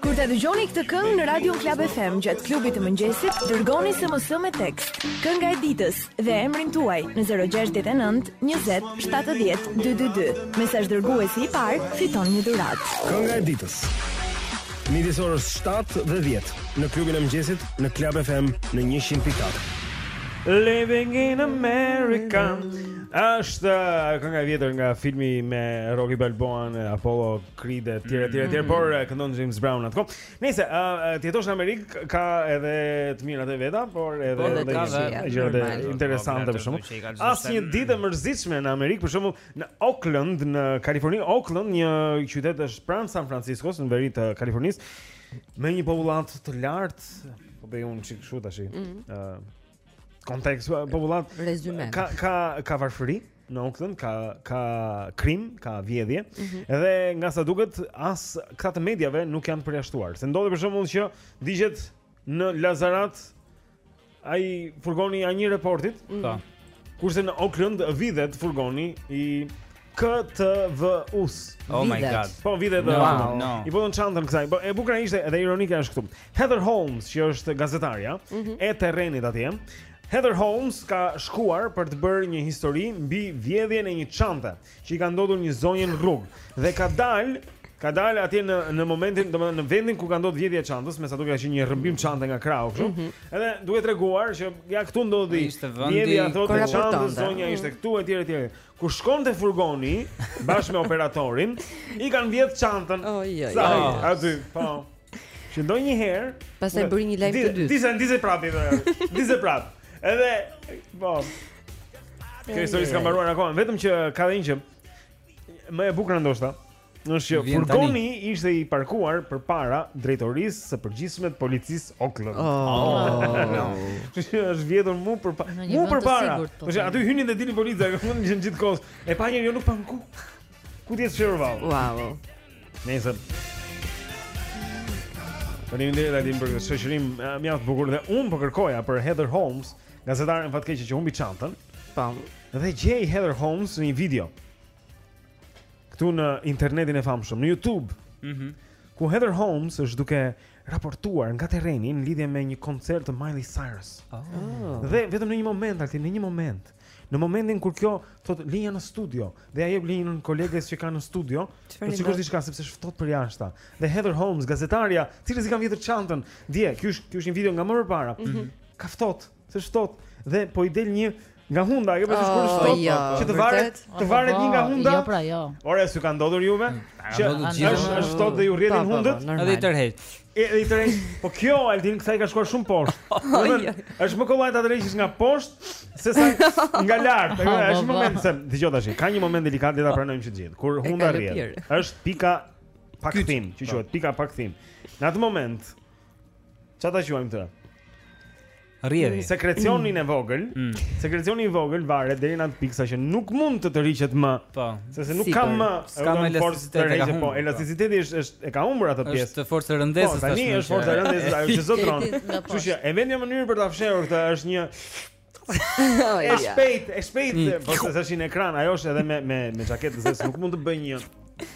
Kur ta dëgjoni këtë këngë në Radion Klub FM gjatë klubit të mëngjesit, dërgoni SMS me tekst, kënga e ditës dhe emrin tuaj në 069 20 70 222. Mesazh dërguesi i parë, fiton një dhuratë. Kënga e ditës, midis orës 7 dhe 10, në klubin e mëngjesit, në Klub FM, në 100.4. Living in America Është kënga e vjetër nga filmi me Rocky Balboan, Apollo Creed e tjerë etj etj, por e këndon James Brown atko. Nëse ë ë, të jetosh në Amerikë ka edhe të mirat e veta, por edhe Po, dhe ndonjë ka dhe- gjë- gjëra të normal. interesante për shembull. Që i ka gjithë Asnjë ditë e mërzitshme në Amerikë, për shembull në Oakland, në Kaliforni, Oakland, një qytet është pranë San Franciscos, në veri të Kalifornisë, me një popullatë të lartë, po bëj unë çik kështu tash. Ë, Kontekst popullat. Rezume. Ka ka ka varfëri në Oakland, ka ka krim, ka vjedhje. Mm -hmm. Edhe nga sa duket, as këta të mediave nuk janë përjashtuar. Se ndodhi për shembull që digjet në Lazarat ai furgoni i A1 Reportit. Mm -hmm. Kurse në Oakland vidhet furgoni i KTVU-së. Oh my god. Po, vidhet. No, no. I bënë çantën kësaj. Po e bukur ishte edhe ironike është këtu. Heather Holmes, që është gazetarja mm -hmm. e terrenit atje. Heather Holmes ka shkuar për të bërë një histori mbi vjedhjen e një çante që i ka ndodhur një zonje në rrugë dhe ka dalë ka dalë atje në në momentin, domethënë në vendin ku ka ndodhur vjedhja e çantës, me sa duket ka qenë një rrëmbim çante nga krahu kështu. Mm -hmm. Edhe duke treguar që ja këtu ndodhi vjedhja e thotë e çantës, zonja ishte këtu etj etj. Kur shkon te furgoni bashkë me operatorin, i kanë vjedh çantën. Oh, jo, jo. Sa, aty, po. Që ndonjëherë Pastaj bëri një lajm të dytë Disa, disa prapë Disa prapë Edhe Po Kjo histori s'ka mbaruar akoma Vetëm që ka dhe një që Më e bukura ndoshta është që Furgoni ishte i parkuar Përpara drejtorisë Së përgjithshme të policisë Oakland oh, oh, është vjedhur mu përpara Mu përpara po, Aty hynin dhe dilnin policia Kështu gjithë kohës E pa njeri jo nuk pa në ku Ku t'i shkojë vallë? Wow. Nëse Tani ndër edhe dim për këtë shoqërim mjaft bukur dhe un po kërkoja për Heather Holmes, gazetaren fatkeqe që humbi çantën. Po. Dhe gjej Heather Holmes në një video. Ktu në internetin e famshëm, në YouTube. Mhm. Mm ku Heather Holmes është duke raportuar nga terreni në lidhje me një koncert të Miley Cyrus. Oh. Dhe vetëm në një moment, aty në një moment, Në momentin kur kjo thotë linja në studio dhe ajo linja në koleges që kanë në studio, do sigurisht diçka sepse është ftohtë për jashtë. Dhe Heather Holmes, gazetarja, cilës i kanë vjedhur çantën, dje, ky është ky është një video nga më përpara. Mm -hmm. Ka ftohtë, se është ftohtë dhe po i del një nga hunda, apo është kur është ftohtë, oh, që të varet, të varet një nga hunda. Jo, pra, jo. Ore, s'ju ka ndodhur juve? Mm. Që është është ftohtë dhe ju rrjedhin hundët? Edhe i tërheq. E i tërheq, po kjo Aldin kësaj i ka shkuar shumë poshtë. Do të thënë, është më kollaj ta dreqësh nga poshtë se sa nga lart. Është një po, po. moment se dëgjo tashi, ka një moment delikat dhe ta po. pranojmë që të gjithë. Kur hunda rrjedh. Është pika pa kthim, që quhet pika pa kthim. Në atë moment çfarë ta quajmë këtë? Rrjedhi. Sekrecionin e vogël, mm. sekrecioni i vogël varet deri në atë pikë sa që nuk mund të tërhiqet më. Po. Sepse nuk ka më, ka më elasticitet e ka humbur. Po, po, elasticiteti është është e ka humbur atë pjesë. Është forca e rëndesës po, tani. Po, është forca e rëndesës ajo që zotëron. Kështu që e vetmja mënyrë për ta fshehur këtë është një oh, e shpejt, e shpejt, mm. po se është në ekran, ajo është edhe me me me xhaketë, se nuk mund të bëjë një,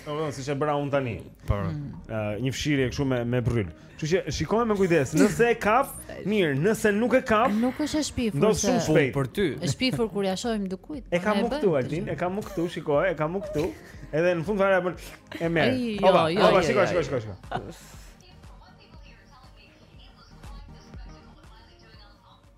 domethënë siç e bëra unë tani. Po. Mm. Një fshirje kështu me me bërryl. Kështu që shikoje me kujdes, nëse e kap, mirë, nëse nuk e kap, nuk është e shpifur. Do shumë shpejt për ty. Është shpifur kur ia shohim dikujt. E po e kam këtu Altin, e kam këtu, shikoje, e kam këtu. Edhe në fund fare apo e merr. Jo, jo, jo, jo, shikoje, shikoje, shikoje.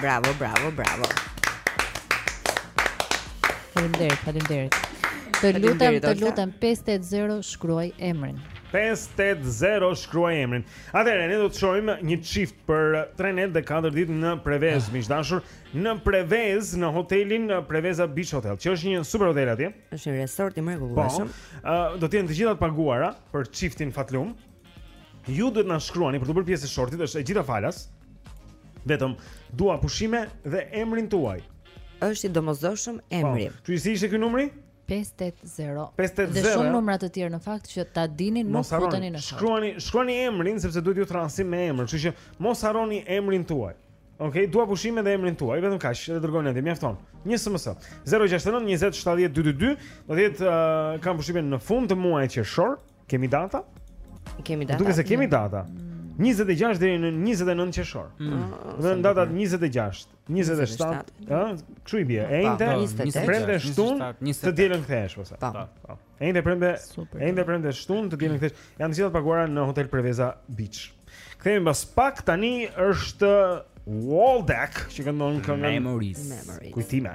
Bravo, bravo, bravo. Faleminderit, faleminderit. Të lutem, të lutem 580 shkruaj emrin. 580 shkruaj emrin. Atëherë ne do të çojmë një çift për 3 net dhe 4 ditë në Prevezë, ah. miq të dashur, në Prevezë, në hotelin Preveza Beach Hotel, që është një super hotel atje. Është një resort i mrekullueshëm. Po. Ë uh, do të jenë të gjitha të paguara për çiftin fatlum. Ju duhet na shkruani për t'u bërë pjesë e shortit, është e gjitha falas. Vetëm dua pushime dhe emrin tuaj. Është i domosdoshëm emri. Po, Ky si ishte ky numri? 580. 580. Dhe shumë numra të tjerë në fakt që ta dini nuk futeni në shkruani, shkruani, shkruani, shkruani emrin sepse duhet t'ju thërrasim me emër, kështu që mos harroni emrin tuaj. Ok, dua pushime dhe emrin tuaj, vetëm kaq, edhe dërgojeni atë, mjafton. Një SMS. 069 20 70 222, do të jetë uh, kam pushimin në fund të muajit qershor. Kemi data? Kemi data. Duket se kemi data. 26 mm. deri në 29 qershor. Mm. Ah, dhe në datat 26, 27, ë, kshu i bie. E enjte, premte, shtunë, të dielën kthehesh po sa. Po. po. E enjte, premte, e enjte, premte, shtunë, të dielën kthehesh. Janë të gjitha të paguara në Hotel Preveza Beach. Kthehemi pas pak tani është Waldeck që këndon këngën Memories. Memories. Kujtime.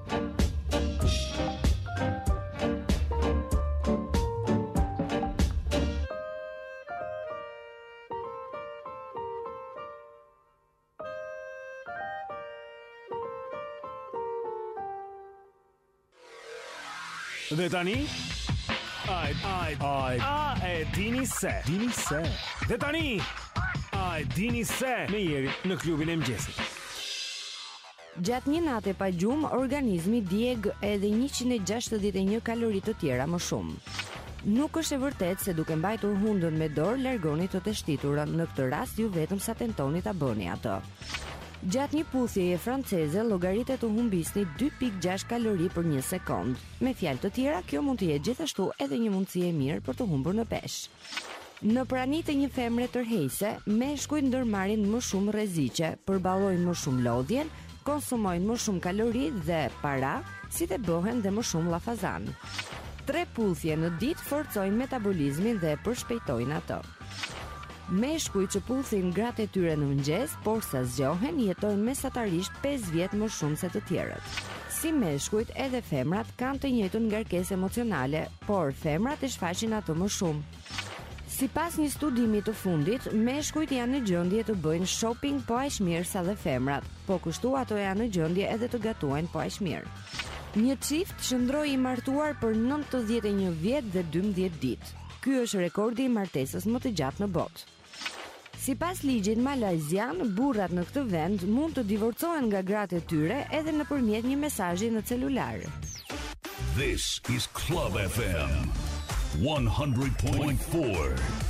Dhe tani ai ai ai a e dini se dini se Dhe tani a e dini se me Jerin në klubin e mëngjesit Gjatë një nate pa gjumë, organizmi djeg edhe njëqind e gjashtëdhjetë e një kalori të tjera më shumë. Nuk është e vërtetë se duke mbajtur hundën me dorë largoni të teshtiturën, në këtë rast ju vetëm sa tentoni ta bëni atë. Gjatë një puthjeje franceze llogaritet të humbisni 2.6 kalori për një sekondë. Me fjalë të tjera, kjo mund të jetë gjithashtu edhe një mundësi e mirë për të humbur në peshë. Në prani të një femre tërheqëse, meshkujt ndërmarrin më shumë rreziqe, përballojnë më shumë lodhjen, konsumojnë më shumë kalori dhe para, si dhe bëhen dhe më shumë llafazanë. Tre puthje në ditë forcojnë metabolizmin dhe e përshpejtojnë atë. Meshkujt që puthin gratë e tyre në mëngjes, porsa zgjohen, jetojnë mesatarisht 5 vjet më shumë se të tjerët. Si meshkujt, edhe femrat kanë të njëjtën ngarkesë emocionale, por femrat e shfaqin atë më shumë. Sipas një studimi të fundit, meshkujt janë në gjendje të bëjnë shopping po aq mirë sa dhe femrat. Po kështu ato janë në gjendje edhe të gatuajnë po aq mirë. Një çift qëndroi i martuar për 91 vjet dhe 12 ditë. Ky është rekordi i martesës më të gjatë në botë. Sipas ligjit malajzian, burrat në këtë vend mund të divorcohen nga gratë e tyre edhe nëpërmjet një mesazhi në celular. This is Club FM 100.4.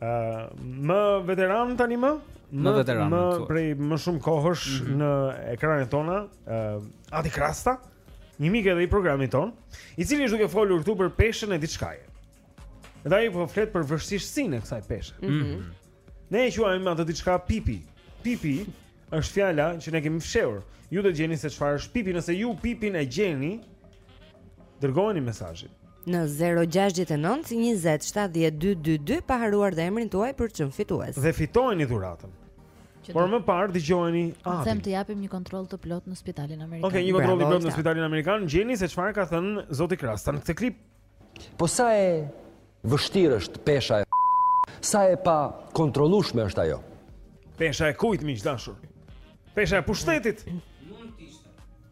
më veteran tani më? Më veteran. Më prej më shumë kohësh mm -hmm. në ekranet tona, uh, Adi Krasta, një mik edhe i programit tonë, i cili është duke folur këtu për peshën e diçkaje. Dhe ai po flet për vështirësinë e kësaj peshe. Mm -hmm. Ne e quajmë atë diçka pipi. Pipi është fjala që ne kemi fshehur. Ju do të gjeni se çfarë është pipi, nëse ju pipin e gjeni, Dërgojeni mesazhin në 069 20 70 222 pa harruar dhe emrin tuaj për të qenë fitues. Dhe fitojeni dhuratën. Por më parë dëgjojeni atë. Them të japim një kontroll të plotë në spitalin amerikan. Okej, okay, një kontroll i plotë në spitalin amerikan. Gjeni se çfarë ka thënë zoti Krasta në këtë klip. Po sa e vështirë është pesha e sa e pakontrollueshme është ajo. Pesha e kujt miq të dashur? Pesha e pushtetit.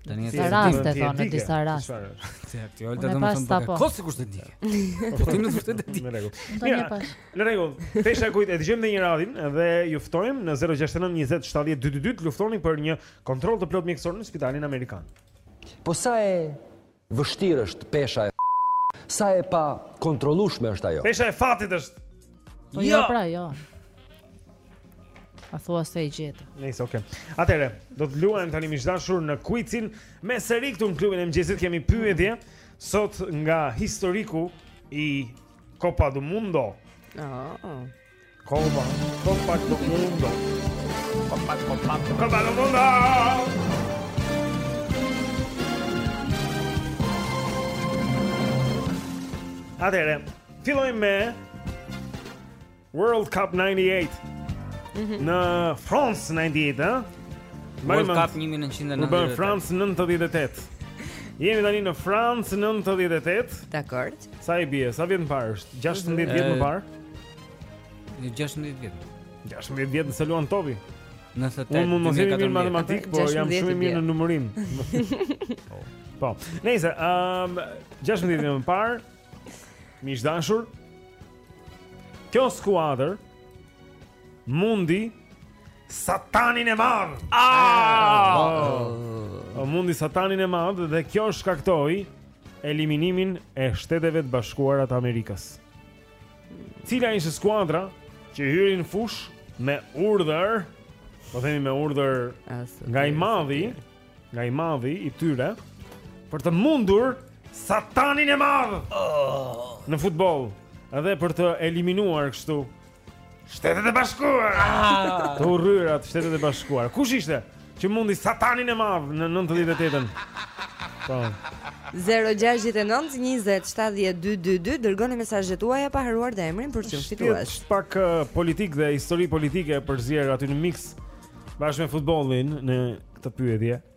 Në disa raste thonë, në disa raste. Ti aty ul do të thonë. Ke sikur të di. Po ti më thotë të di. Në rregull. Mirë, në rregull. Pesha e kujt e dëgjojmë dhe një radhë dhe ju ftojmë në 069 20 70 222 të luftoni për një kontroll të plotë mjekësor në Spitalin Amerikan. Po sa e Vështirë është pesha e Sa e pakontrollueshme është ajo. Pesha e fatit është. Po jo, jo pra, jo. A thua se e gjete. Nejse, okay. Atëherë, do të luajmë tani miq të dashur në kuizin me seri këtu në klubin e mëngjesit kemi pyetje sot nga historiku i Copa do Mundo. Oh. Copa, Copa do Mundo. Copa, Copa, Copa do Mundo. Atëherë, fillojmë me World Cup 98. Mm -hmm. Në France 98, ëh? World Cup 1998. U bë në France 98. Jemi tani në France 98. Dakor. Sa i bie? Sa vjet më parë është? 16 vjet më parë. 16 vjet. 16 vjet nëse luan topi. 98. Unë mund të mos jem mirë në matematikë, po jam shumë i mirë në numërim. Po. po. Nejse, um 16 vjet më parë, miq të dashur, kjo skuadër mundi Satanin e madh. Ah! Oh. Oh. Mundi Satanin e madh dhe kjo shkaktoi eliminimin e Shteteve të Bashkuara të Amerikës. Cila ishte skuadra që hyri në fushë me urdhër, po themi me urdhër nga i madhi, nga i madhi i tyre për të mundur satanin e madh oh. në futboll, dhe për të eliminuar kështu Shtetet e Bashkuara, ah! Të urryerat, Shtetet e Bashkuara. Kush ishte? Që mundi satanin e madh në 98-ën Po 0-6-9-20-70-222 Dërgoni mesazhet tuaja pa harruar dhe emrin për të qenë fitues. Është pak uh, politikë dhe histori politike përzier aty në mix bashkë me futbolin në këtë pyetje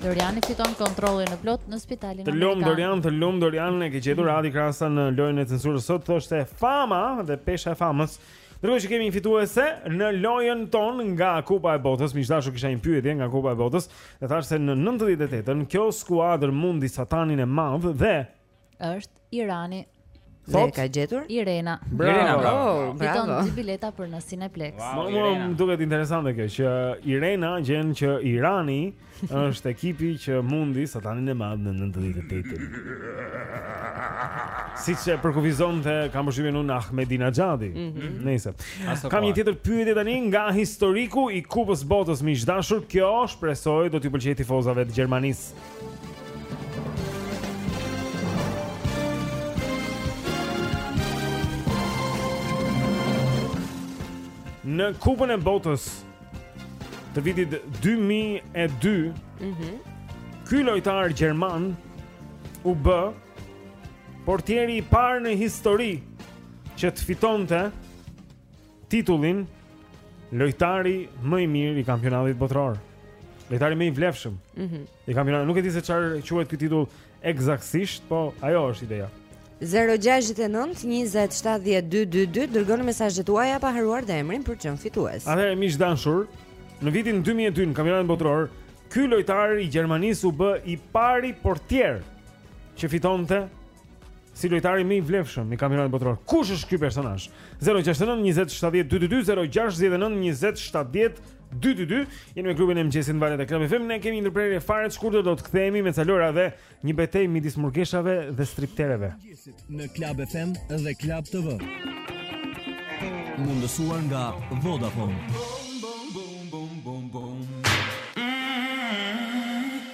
Doriani fiton kontrollin e plotë në Spitalin Amerikan. Të lum Dorian, të lum Dorian, e ke gjetur Adi Krasta në lojën e censurës sot, thoshte fama dhe pesha e famës. Ndërkohë që kemi një fituese në lojën tonë nga Kupa e Botës, miq të dashur kisha një pyetje nga Kupa e Botës, dhe thashë se në 98-ën kjo skuadër mundi satanin e madh dhe Është Irani. Dhe e ka gjetur Irena. Bravo. Irena, bravo. Oh, bravo. Fiton dy bileta për në Cineplex. Wow, Më duket interesante kjo që Irena gjen që Irani është ekipi që mundi satanin e madh në 98-ën. Siç e përkufizonte kam përshtypjen unë Ahmedinaxhadi. Mm -hmm. Nëse. Kam një tjetër pyetje tani nga historiku i Kupës Botës miq të dashur. Kjo shpresoj do t'ju pëlqejë tifozave të Gjermanisë. Në kupën e botës të vitit 2002, mm -hmm. ky lojtar gjerman u bë portieri i parë në histori që të fitonte titullin lojtari më i mirë i kampionatit botëror. Lojtari më i vlefshëm. Mhm. Mm I kampionatit nuk e di se çfarë quhet ky titull eksaktësisht, po ajo është ideja. 069 20 70 222 Dërgoni mesazhet tuaja pa harruar dhe emrin për të qenë fitues Atëherë miq të dashur Në vitin 2002 në kampionatin botëror Ky lojtar i Gjermanisë u bë i pari portier Që fitonte si lojtari më i vlefshëm i kampionatit botëror. Kush është ky personazh? 069 20 70 222 069 20 70 222. Jeni me klubin e mëngjesit në valët e Club FM. Ne kemi një ndërprerje fare të shkurtër, do të kthehemi me Calora dhe një betejë midis murgeshave dhe striptereve. Në Club FM dhe Club TV. Mundësuar nga Vodafone.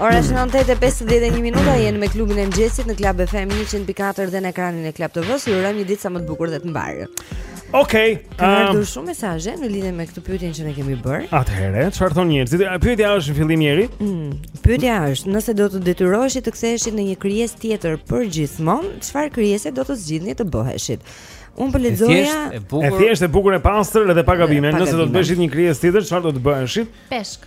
Ora është 9:51 minuta jeni me klubin e mëngjesit në Club FM 104 dhe në ekranin e Club TV-së. Ju urojmë një ditë sa më të bukur dhe të mbarë. Okej, um, kanë ardhur shumë mesazhe në lidhje me këtë pyetje që ne kemi bërë. Atëherë, çfarë thonë njerëzit? Pyetja është në fillim njëri. Mm, pyetja është, nëse do të detyroheshit të ktheheshit në një krijesë tjetër përgjithmonë, çfarë krijese do të zgjidhni të bëheshit? Unë po lexoja. E thjeshtë, e bukur e pastër edhe pa gabime. Nëse do të bëshit një krijesë tjetër, çfarë do të bëheshit? Peshk.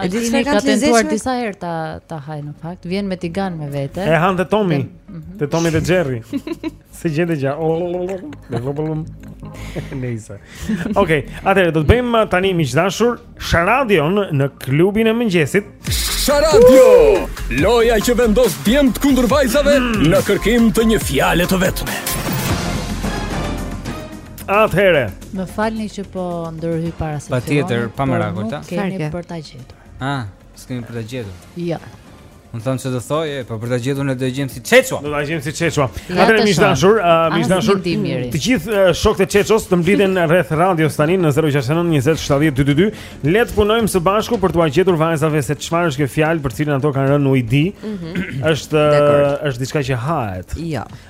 A di çfarë ka tentuar disa herë ta ta haj në fakt, vjen me tigan me vete. E hanë te Tomi. Mhm. Te Tomi dhe Jerry. S'i gjen dot gjë. Nejse. Okej, atëherë do të bëjmë uh, tani miq të dashur Sharadion në klubin e mëngjesit. Sharadio! Loja që vendos djemt kundër vajzave mm. në kërkim të një fjale të vetme. Atëherë. Më falni që po ndërhyj para se të fillojmë. Patjetër, pa merak. S'keni për ta gjetur. Ah, s'kemi për ta gjetur. Jo. Unë them që të thoj, e, po për të gjetur ne do ta gjejmë si Çeçua. Do ta gjejmë si Çeçua. Atëherë miq të dashur, uh, miq të dashur të gjithë uh, shokët e Çeços të mblidhen rreth radios tani në 069 27 22 Le të punojmë së bashku për t'ua gjetur vajzave se çfarë është kjo fjalë për të cilën ato kanë rënë në ujdi mm -hmm. është, uh, është diçka që hahet Ja jo.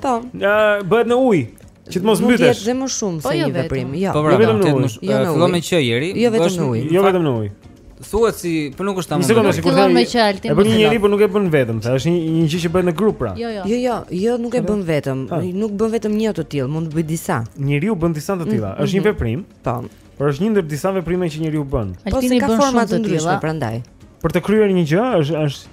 Po. Ja, bëhet në ujë. Që të mos mbytesh. Mund të jetë dhe më shumë po se jo një veprim. Jo, po, jo vetëm në ujë. Jo, fillon me ç. Njeriu. Jo vetëm në ujë. Jo vetëm në ujë. Thuhet si, po nuk është tamam. Nëse kemi sikur me që altin. E bën një njeri, po nuk e bën vetëm, thënë, është një një gjë që bëhet në grup pra. Jo, jo. Jo, jo, jo nuk e bën vetëm. Nuk bën vetëm një të tillë, mund të bëjë disa. Njeriu bën disa të tilla. Mm, është një mm-hmm. veprim. Po. Por është një ndër disa veprime që njeriu bën. Po se ka forma të ndryshme prandaj. Për të kryer një gjë është është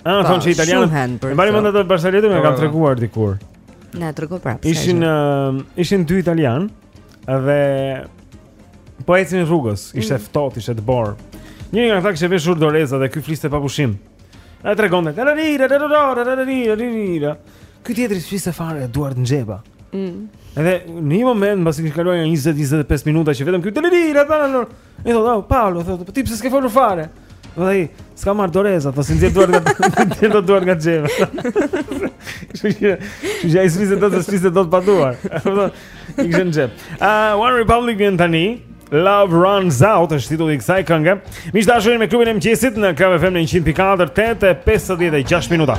Ah, po, thonë që italianët. E mbani mend atë barsoletën më kanë treguar dikur. Na trego prapë. Ishin uh, ishin dy italianë dhe po ecnin rrugës, ishte mm. ftohtë, ishte dëborë. Njëri nga ata kishte veshur doreza dhe ky fliste pa pushim. Ai tregonte. Ky tjetri s'fliste fare duart në xhepa. Mm. Edhe në një moment mbasi kish kaluar 20-25 minuta që vetëm ky I thotë, oh, Paolo, thotë, po ti pse s'ke folur fare? Vëllai, s'kam marrë doreza, thotë, s'i nxjerr duart nga, s'i nxjerr dot duart nga xhepat. Kështu që, kështu që ai s'fliste dot, s'fliste dot pa duar. I kishte në xhep. Ah, OneRepublic vjen tani. Love Runs Out është titulli i kësaj kënge. Miq të dashur me klubin e mëngjesit në Club FM 100.4 8:56 minuta.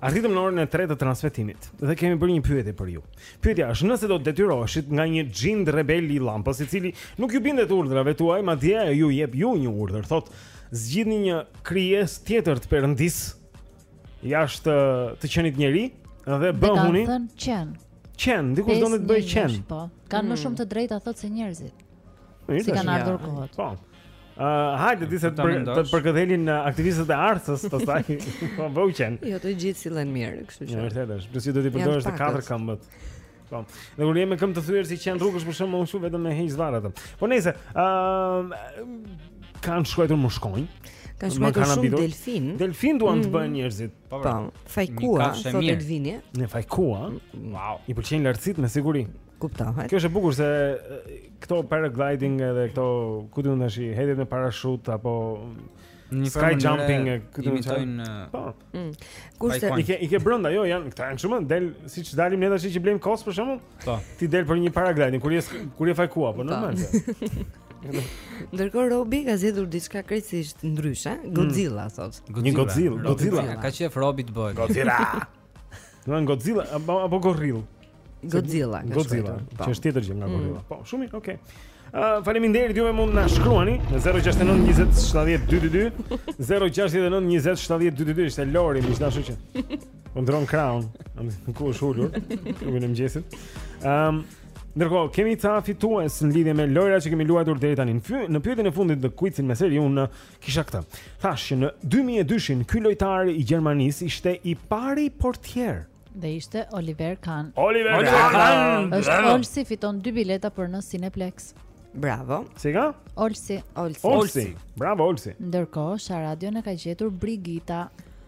Arritëm në orën e tretë të transmetimit dhe kemi bërë një pyetje për ju. Pyetja është nëse do të detyroheshit nga një xhind rebel i llampës, i cili nuk ju bindet urdhrave tuaj, madje ju jep ju një urdhër, thotë zgjidhni një krijesë tjetër të perëndisë jashtë të qenit njeri dhe bëhuni qen. Qen, dikush do të bëhet qen. Po, kanë më mm. shumë të drejta thotë se njerëzit. Si kanë ardhur kohët. Po. Ëh, uh, hajde disa të, për, të përkëdhelin uh, aktivistët e ARSA-s pastaj. Po u bëre qen. Jo, të gjithë sillen mirë, kështu që. Vërtet është. Plus do të përdorësh të katër këmbët. Po. Dhe kur je me këmbë të thyer si qen rrugësh për shembull, unë shu vetëm e heq zvarrë atë. Po nejse, ëh, uh, kanë shkruar më shkruajnë. Kanë shkruar shumë abidur. delfin. Delfin duan të mhm. bëhen njerëzit. Po, po, fajkua, thotë Edvini. Një fajkua. Wow. I pëlqejnë lartësitë me siguri. Kuptohet. Kjo është e bukur se këto paragliding edhe këto ku di unë tashi, hedhjet me parashut apo një sky jumping ku di unë tash. Po. Mm. Kurse i ke i ke brenda jo janë këta janë shumë del siç dalim ne tash që blejmë kos për shembull. Po. Ti del për një paragliding kur je kur je fajkua po, po. normal. Ndërkohë Robi ka zgjedhur diçka krejtësisht ndryshe, mm. Godzilla mm. thotë. Një Godzilla, Godzilla. Ka qef Robi të bëhet. Godzilla. Do një Godzilla apo apo Gorill. Godzilla. Godzilla. Po. Që është tjetër gjë nga mm. Gorilla. Po, shumë mirë, okay. Uh, faleminderit juve mund na shkruani në 069 20 70 222 069 20 70 222 ishte Lori më dashur që qëndron crown am ku është ulur ku vjen mëngjesit ëm um, ndërkohë kemi ca fitues në lidhje me lojërat që kemi luajtur deri tani në pyetjen e fundit të quizit me sëri unë Kisha këtë. Thashë që në 2002-shin ky lojtar i Gjermanisë ishte i pari portier. Dhe ishte Oliver Kahn. Oliver, Oliver Kahn. Kahn. Është Olsi fiton dy bileta për në Cineplex. Bravo. Si e ka? Olsi. Olsi. Olsi. Bravo Olsi. Ndërkohë, sharadion e ka gjetur Brigita.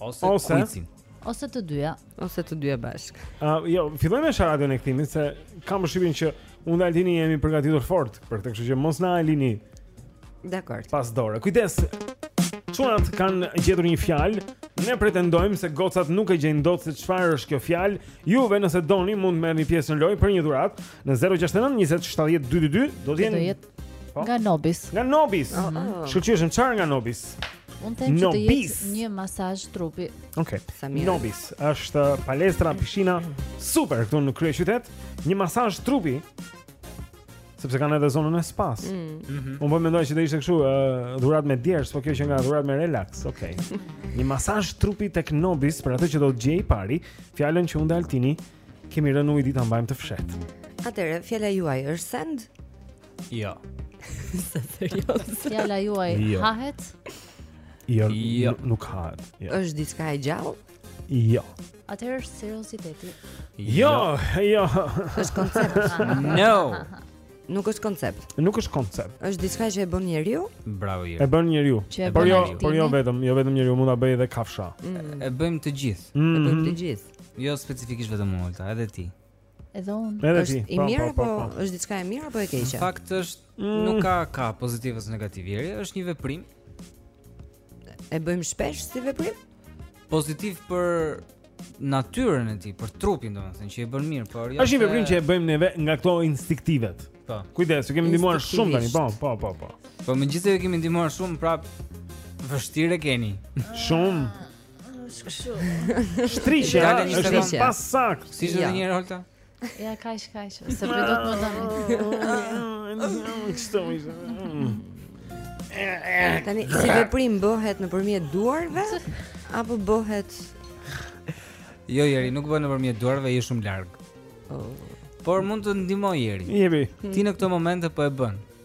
ose, ose kuicin. Ose të dyja, ose të dyja bashkë. Ë, uh, jo, fillojmë me sharadion e kthimit se kam përshtypjen që unë dhe Altini jemi përgatitur fort për këtë, kështu që mos na e lini. Dakor. Pas dore. Kujdes. Çunat kanë gjetur një fjalë. Ne pretendojmë se gocat nuk e gjejnë dot se çfarë është kjo fjalë. Juve nëse doni mund të merrni pjesë në lojë për një dhuratë në 069 20 70 222. Do të jetë Po? Nga Nobis. Nga Nobis. Oh, oh. Shkëlqyeshëm çfarë nga Nobis? Unë them që të jetë një masazh trupi. Okej. Okay. Nobis është palestra, pishina super këtu në kryeqytet, një masazh trupi. Sepse kanë edhe zonën e spas. Mm. Mm -hmm. Unë po mendoj që do ishte kështu, uh, dhuratë me djersë, po kjo qenka dhuratë me relax. Okej. Okay. një masazh trupi tek Nobis për atë që do të gjejë i pari, fjalën që unë dhe Altini Kemi rënë ujdi ta mbajmë të fshehtë. Atëre, fjala juaj është send? Jo. Serioz. Fjala juaj jo. hahet? Jo, jo. nuk hahet. Jo. Është diçka e gjallë? Jo. Atëherë është serioziteti. Jo, jo. jo. Është koncept. no. Nuk është koncept. Nuk është koncept. Është diçka që e bën njeriu? Bravo Jeri. E bën njeriu. Por jo, por jo vetëm, jo vetëm njeriu, mund ta bëjë edhe kafsha. Mm. E bëjmë të gjithë. Mm. E bëjmë të gjithë. Jo specifikisht vetëm Olta, edhe ti. Edhe unë. Edhe ti. Është i po, mirë po, apo po, po. është diçka e mirë apo e keqe? Në fakt është mm. nuk ka ka pozitiv ose negativ. Jeri është një veprim. E bëjmë shpesh si veprim? Pozitiv për natyrën e tij, për trupin domethënë që e bën mirë, por jo. Është një veprim që e bëjmë neve nga këto instinktivet. Po. Kujdes, ju kemi ndihmuar shumë tani, po, po, po, po. Po megjithëse ju kemi ndihmuar shumë prap vështirë keni. Shumë. Kështu. Shtriqja, është një pas sak. Si është dhe një herë, Olta? Ja kaq kaq, se po do të më dëmoj. Kështu ishte. Tani si veprim bëhet nëpërmjet duarve apo bëhet Jo, Jeri, nuk bëhet nëpërmjet duarve, je shumë larg. Oh. Por mund të të ndihmoj Jeri. Jepi. Ti në këtë moment po e bën.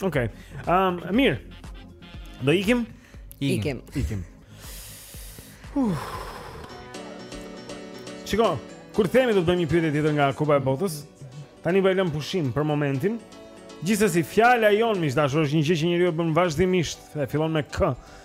Okej. Okay. Ëm um, mirë. Do ikim? Ikim. Ikim. Uf. Shiko, kur themi do të bëjmë një pyetje tjetër nga Kupa e Botës. Tani po e lëm pushim për momentin. Gjithsesi fjala jonë miq të dashur është një gjë që njeriu e bën vazhdimisht, e fillon me k.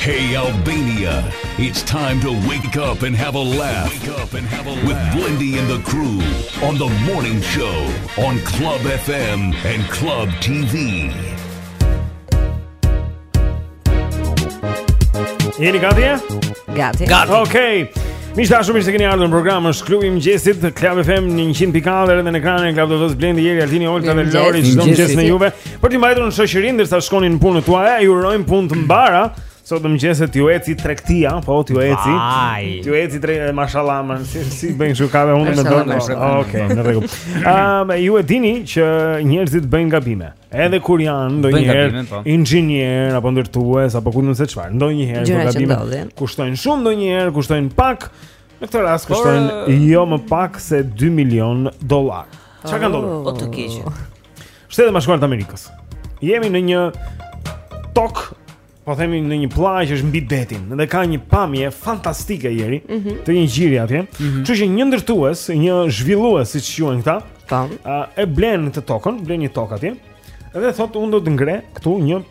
Hey Albania, it's time to wake up and have a laugh. Wake up and have a laugh with Blendi and the crew on the morning show on Club FM and Club TV. Jeni gati? Eh? Gati. Gati. Okej. Okay. Miq të dashur, mirë se keni ardhur në program, është klubi i mëngjesit në Club FM në 100.4 edhe në ekranin e Club TV-së Blendi Ieri Altini Olta dhe Lori çdo mëngjes me juve. Për t'ju mbajtur në shoqëri ndërsa shkoni në punët tuaja, ju urojmë punë të mbara. Çdo mëngjes t'ju ecë tregtia, po t'ju ecë. T'ju ecë tregtia mashallah, man, si si bën kështu ka dhe unë me dorë. Okej, në rregull. Ëm um, ju e dini që njerëzit bëjnë gabime. Edhe kur janë ndonjëherë po. inxhinierë apo ndërtues apo ku di unë se çfarë, ndonjëherë bëjnë gabime. Kushtojnë shumë ndonjëherë, kushtojnë pak. Në këtë rast kushtojnë jo më pak se 2 milion dollarë. Çka ka ndodhur? Po të keq. Shtetet e Bashkuara të Amerikës. Jemi në një tokë, po themi në një pllajë që është mbi detin dhe ka një pamje fantastike Ieri, mm -hmm. të një gjiri atje. Mhm. Kështu mm -hmm. që një ndërtues, një zhvillues siç quhen këta, tan, e blen të tokën, blen një tokë atje. Dhe thotë unë do të ngre këtu një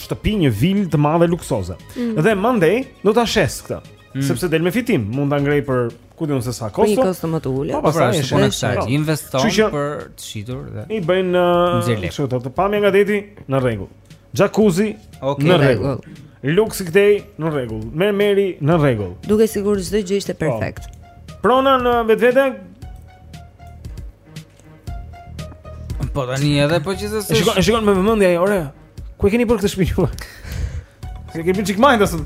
shtëpi, një vilë të madhe luksoze. Mm -hmm. Dhe mandej do ta shes këtë, mm -hmm. sepse del me fitim, mund ta ngrej për ku di unë se sa kosto. Për kosto më të ulët. Po, po pra, është një që investon që, për të shitur dhe. I bëjnë kështu uh, të pamja nga deti në rregull. Jacuzzi okay, në rregull. Luksi këtej në rregull. Mermeri në rregull. Dukej sikur çdo gjë ishte po. perfekt. Prona në vetvete Po tani edhe po që s'e Shikon, shikon me vëmendje ai, ore. Ku e keni bërë këtë shtëpi ju? Se e keni një çik majtas.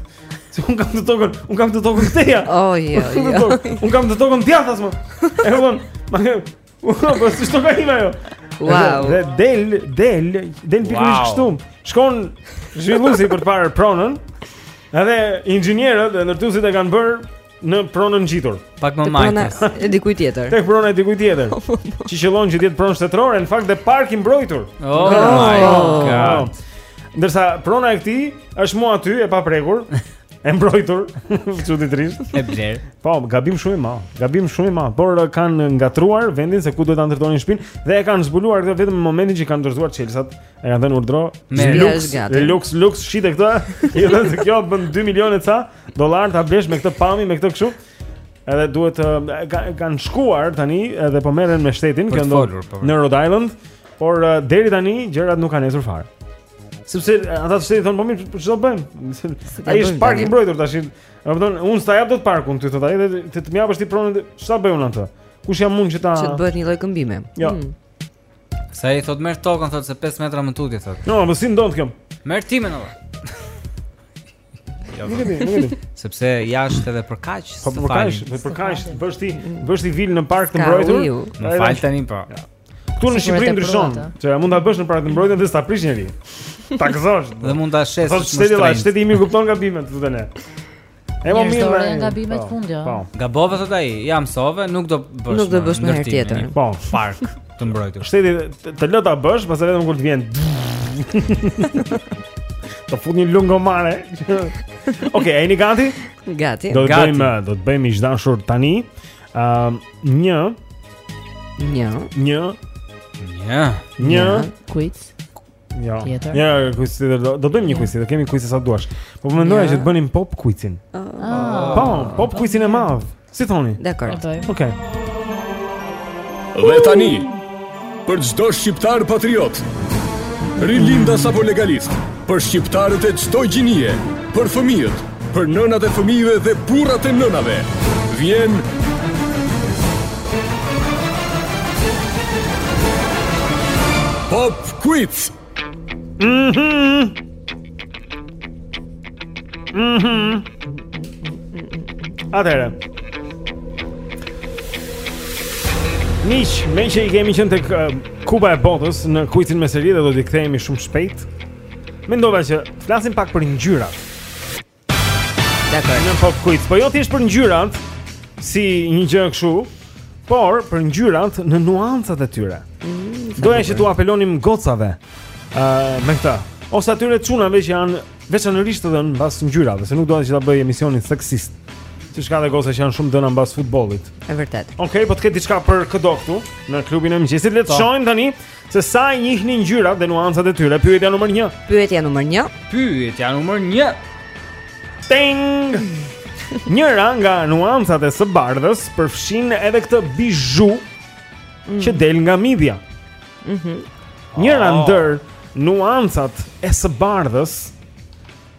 Se unë e kam tokën, unë e kam tokën tej. Oh jo. Unë e kam tokën djathtas më. E von. Ma ke. U po s'është toka ime jo. Wow. Dhe del, del, del pikërisht kështu. Shkon zhvilluesi për të parë pronën. Edhe inxhinierët dhe ndërtuesit e kanë bërë Në pronën ngjitur. Pak më majtas. E dikujt tjetër. Tek prona e dikujt tjetër. Po, po, po. Që qëllon që të jetë pronë shtetërore, në fakt dhe park i mbrojtur. Oh, oh my god. Ndërsa prona e këtij është mu aty e paprekur. E mbrojtur, çuditërisht. E blerë. Po, gabim shumë i madh. Gabim shumë i madh, por uh, kanë ngatërruar vendin se ku duhet ta ndërtonin shtëpinë dhe e kanë zbuluar këtë vetëm në momentin që kanë dorëzuar çelësat. E kanë dhënë urdhëro. Luks, luks, luks, shite këtë. I thanë se kjo bën 2 milionë ca. dollar ta blesh me këtë pamje, me këtë kështu. Edhe duhet kanë kanë shkuar tani edhe po merren me shtetin këtu po po. në Rhode Island, por uh, deri tani gjërat nuk kanë ecur fare. Sepse uh, ata të shtetit thonë po mirë, po ç'do bëjmë? Ai është park i mbrojtur tash. Domethënë unë s'ta jap dot parkun ty thotë ai dhe të më japësh ti pronën, ç'ta bëj unë atë? Kush jam unë që ta Që të bëhet një lloj këmbime. Jo. Hmm. Se ai thot merr tokën thot se 5 metra më tutje thot. Jo, po si ndodh kjo? Merr timen apo? Jo, nuk e di, nuk e di. Sepse ja është edhe për kaq, po për kaq, për kaq, bësh ti, bësh ti vilë në park të mbrojtur. Më fal tani po. Ktu në Shqipëri ndryshon, që ja mund ta bësh në park të mbrojtur dhe s'ta prish njeri. Ta gëzosh. Dhe mund ta shesh. Po shteti la, shteti i mirë kupton gabimet, thotë, mëson mirë nga gabimet po, fund jo. Po. Gabove thotë ai, jam sove, nuk do bësh. Nuk do bësh më herë tjetër. Po, park. të mbrojtur. Shteti të lë ta bësh, pastaj vetëm kur të vjen. Të fut një lungomare. Okej, okay, jeni gati? Gati. Do të bëjmë, do të bëjmë miq të dashur tani. Ëm, um, një një një një një quiz Jo. Tjetër. Ja, quiz tjetër. Do, do bëjmë një quiz tjetër. Kemi quiz sa duash. Po po mendoja që të bënim pop quizin. Ah. Oh. Po, pop quizin e madh. Si thoni? Dakor. Okej. Okay. Dhe tani, për çdo shqiptar patriot, rilindas apo legalist, për shqiptarët e çdo gjinie, për fëmijët, Për nënat e fëmijëve dhe burrat e nënave vjen Pop Quiz. Mhm. Mhm. Atëherë. Miq, meqë kemi qenë tek uh, Kupa e Botës në kuicin me seri dhe do t'i kthehemi shumë shpejt. Mendova që flasim pak për ngjyrat. Dakor. Në pop quiz, po jo thjesht për ngjyrat, si një gjë kështu, por për ngjyrat në nuancat e tyre. Mm, Doja që t'u apelonim gocave. Ë uh, me këtë. Ose atyre çunave që janë veçanërisht të dhënë mbas ngjyrave, se nuk doja që ta bëj emisionin seksist. Siç ka dhe goca që janë shumë të dhëna mbas futbollit. Është vërtet. Okej, okay, do të ketë diçka për këdo këtu në klubin e mëngjesit. Le të po. shohim tani. Se sa i njihni ngjyrat dhe nuancat e tyre, pyetja numër 1. Pyetja numër 1. Pyetja numër 1. Ting. Njëra nga nuancat e së bardhës përfshin edhe këtë bizhu mm. që del nga midhja. Mhm. Mm Njëra oh. ndër nuancat e së bardhës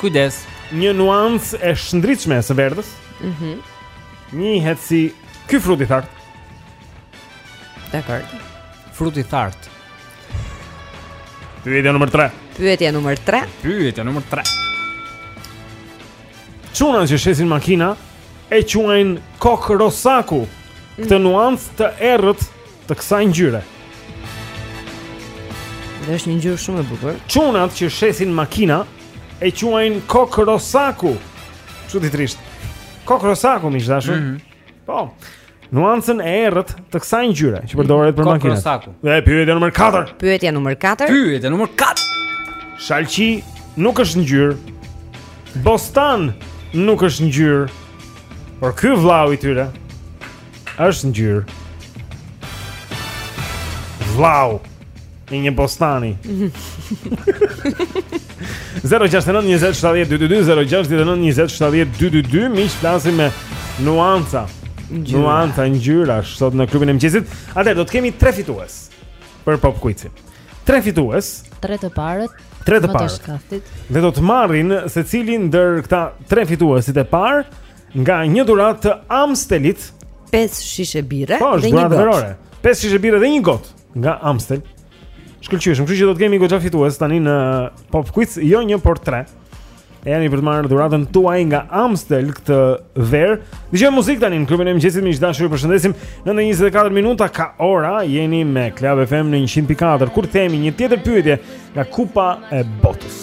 Kujdes. Një nuancë e shndritshme e së verdhës. Mhm. Mm Njihet si ky frut i thart. Dakor. Frut i thart. Pyetja numër 3. Pyetja numër 3. Pyetja numër 3. Çuna që shesin makina e quajnë kokrosaku. Këtë mm. nuancë të errët Të kësaj ngjyre. Dhe është një ngjyrë shumë e bukur. Çunat që shesin makina e quajnë kokrosaku. Çuditërisht. Kokrosaku më dashur. Mm-hmm. Po. Nuancën e errët të kësaj ngjyre që përdoret për makina. Kokrosaku. Dhe pyetja numër 4. Pyetja numër 4. Pyetja numër 4. Shalqi nuk është ngjyrë. Bostan nuk është ngjyrë. Por ky vllau i tyre Është ngjyrë. Vllau i një bostani. 069 20 70 222 069 20 70 222 Miq flasim me nuanca Gjyra. Nuanca ngjyrash sot në klubin e mëngjesit. Atëherë do të kemi tre fitues për Pop Quizin. Tre fitues, tre të parët, tre të parët. Dhe do të marrin secili ndër këta tre fituesit e parë Nga një dhuratë të Amstelit, 5 shishe birre po, dhe një gotë. 5 shishe birre dhe një gotë nga Amstel. Shkëlqyeshëm, kështu që do të kemi goxha fitues tani në Pop Quiz, jo një por tre. Ejani për të marrë dhuratën tuaj nga Amstel këtë verë. Dëgjojmë muzikë tani në klubin e mëngjesit miq të dashur ju përshëndesim. Nëntë e 24 minuta ka ora, jeni me Club FM në 100.4. Kur të kemi një tjetër pyetje nga Kupa e Botës.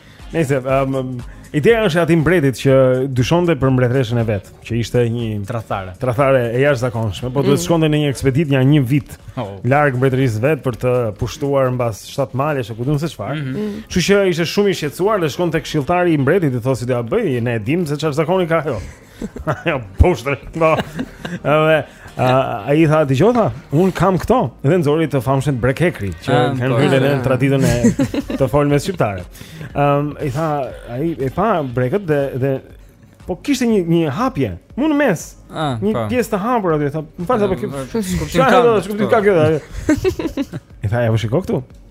Nëse um, um, ideja është e atij mbretit që dyshonte për mbretëreshën e vet, që ishte një tradhtare. Tradhtare e jashtëzakonshme, po duhet mm. shkonte në një ekspeditë nja një vit oh. larg mbretërisë vet për të pushtuar mbas shtat malesh e ku di un se çfarë. Mhm. Mm. Kështu mm. që ishte shumë i shqetësuar dhe shkon te këshilltari i mbretit i tho si do ja bëj, ne e dimë se çfarë zakoni ka ajo. Ajo poshtë këto. Edhe ai tha dëgjo tha, un kam këto. Dhe nxori të famshën brekhekuri, që ah, kanë po, hyrë në traditën e të folmes shqiptare. Ëm i tha ai e pa brekët dhe dhe Po kishte një një hapje, mu në mes. Ah, një pa. Po. pjesë të hapur aty, tha, më fal sa po. Çfarë kuptimi ka këtu? E tha, ja po shikoj këtu.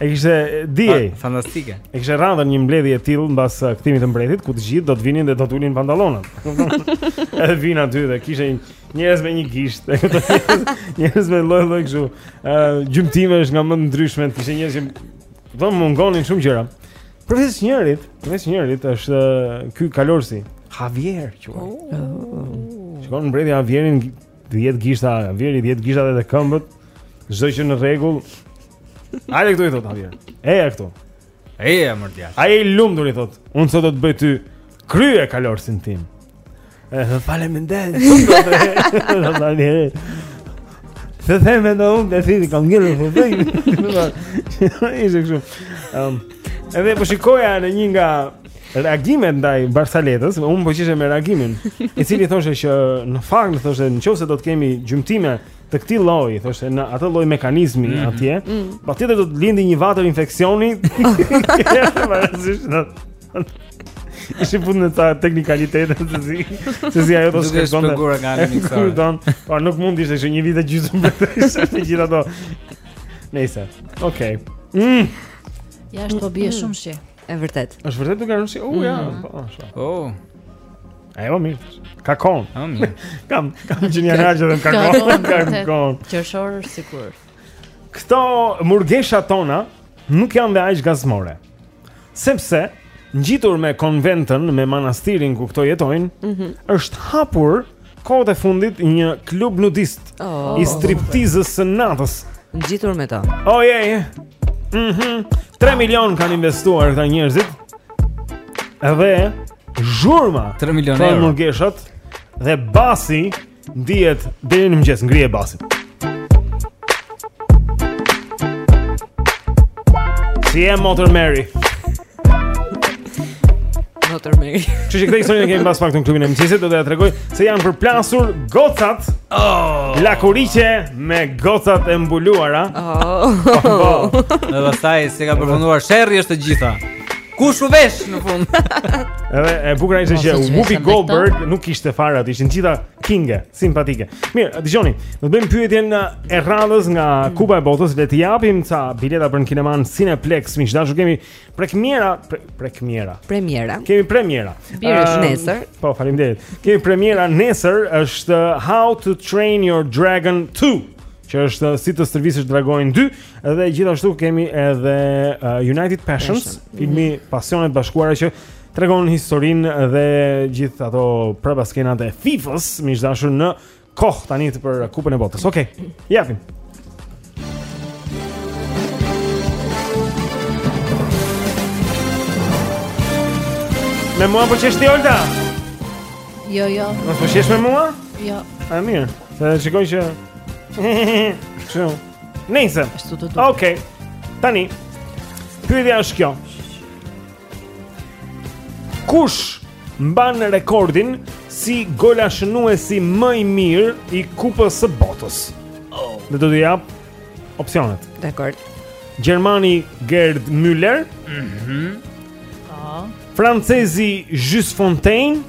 E kishte dije. Fantastike. E kishte rënë një mbledhje e tillë mbas uh, kthimit të mbretit ku të gjithë do të vinin dhe do të ulin pantallonat. Edhe vin aty dhe kishte njerëz me një gisht, njerëz me lloj-lloj kështu. Ë uh, gjymtimesh nga më të ndryshme, kishte njerëz që u mungonin shumë gjëra. Përveç njërit, përveç njërit është uh, ky kalorsi, Javier quhej. Oh. Shikon mbreti Javierin 10 gishta, Javieri 10 gishta te këmbët. Çdo gjë në rregull, Hajde këtu i thotë Javier. Eja këtu. Eja mër djalë. Ai i lumtur i thotë, unë sot do të të bëj ty kryekalorësin tim. E thotë faleminderit. Se them me në unë, dhe si të kam ngirë në fërbëj Ishte kështu um, Edhe po shikoja në një nga reagimet ndaj barsaletës Unë po qeshje me reagimin i cili thoshte që në fakt thoshte në qoftë se do të kemi gjymtime të këtij lloji, thoshte në atë lloj mekanizmi mm -hmm. atje, mm -hmm. patjetër do të lindi një vatër infeksioni. Ishin punë ato teknikalitetet se si se si ajo të shkërton dhe Kërton Po nuk mund ishte që një vit e gjysëm Për të ishte të gjitha ato Nejse Okej okay. mm. Ja është po bie shumë shi E vërtet. Është vërtet duke rënë si, oh ja, mhm. po. Oh. oh. Ajo më mirë. Ka kohë. Më mirë. Kam kam gjinja rajë dhe ka kohë, ka kohë. Qershor është sikur. Këto murgesha tona nuk janë dhe aq gazmore. Sepse ngjitur me konventën me manastirin ku këto jetojnë, mm -hmm. është hapur Kohët e fundit një klub nudist oh. i striptizës së natës. Ngjitur me ta. Oh yeah. yeah. Mhm. Mm 3 milion kanë investuar këta njerëzit. Edhe zhurma 3 milion euro. Te murgeshat dhe basi ndihet deri në mëngjes, ngrije basin. Si je motër Mary. Motër Mary Kështu që këtë historinë e kemi pas pak të në klubin e mëngjesit Do t'jua tregoj se janë përplasur gocat oh. Lakuriqe me gocat e mbuluara oh. oh. Dhe dhe pastaj si ka përfunduar sherri është të gjitha Kush u vesh në fund Edhe e bukra ishte që Whoopi Goldberg nuk kishte fare Ishin të gjitha kinge Simpatike. Mirë, dëgjoni, do të bëjmë pyetjen uh, e rradhës nga Kupa e Botës, le të japim ca bileta për në kinemanë Cineplexx, miq të dashur, kemi prekmiera, pre, prekmiera. Premiera. Kemi premiera. Bjerë uh, nesër. Po, faleminderit. Kemi premiera nesër është How to Train Your Dragon 2 që është uh, si të stërvisësh dragoin 2 dhe gjithashtu kemi edhe uh, United Passions, Passion. filmi mm -hmm. Pasionet e Bashkuara që Tregon historinë dhe gjithë ato prapaskenat e FIFA-s, miq të dashur në kohë tani për Kupën e Botës. Okej. Okay. Japim. Me mua po qesh ti Olta? Jo, jo. Nuk po qesh me mua? Jo. A mirë. Se shikoj që Kështu. Nejse. Okej. Okay. Tani. Pyetja është kjo. Kush mban rekordin si golashënuesi më i mirë i Kupës së Botës. Oh. Dhe do t'ju jap opsionet. Dakord. Gjermani Gerd Müller. Mhm. Mm oh. Francezi Just Fontaine.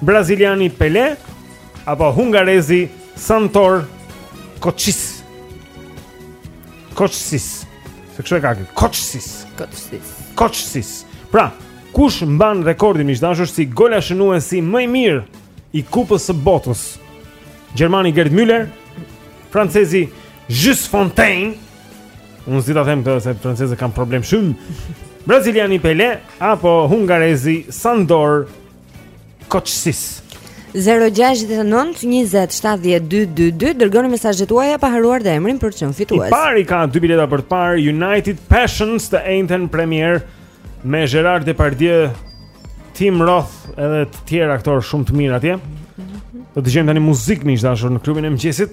Braziliani Pelé apo hungarezi Sandor Kocsis. Kocsis. Se kështu e ka këtë. Kocsis. Kocsis. Kocsis. Pra, kush mban rekordin, miq të dashur, si golashënuesi më i mirë i Kupës së Botës? Gjermani Gerd Müller, francezi Just Fontaine. Unë s'di ta them këtë se francezët kanë problem shumë. Braziliani Pele apo hungarezi Sandor Kocsis. 0692070222 dërgoni mesazhet tuaja pa harruar dhe emrin për të qenë fitues. I pari ka dy bileta për të parë United Passions të enjten premierë me Gerard Depardieu, Tim Roth edhe të tjerë aktorë shumë të mirë atje. Do të dëgjojmë tani muzikë miq të dashur në klubin e mëngjesit.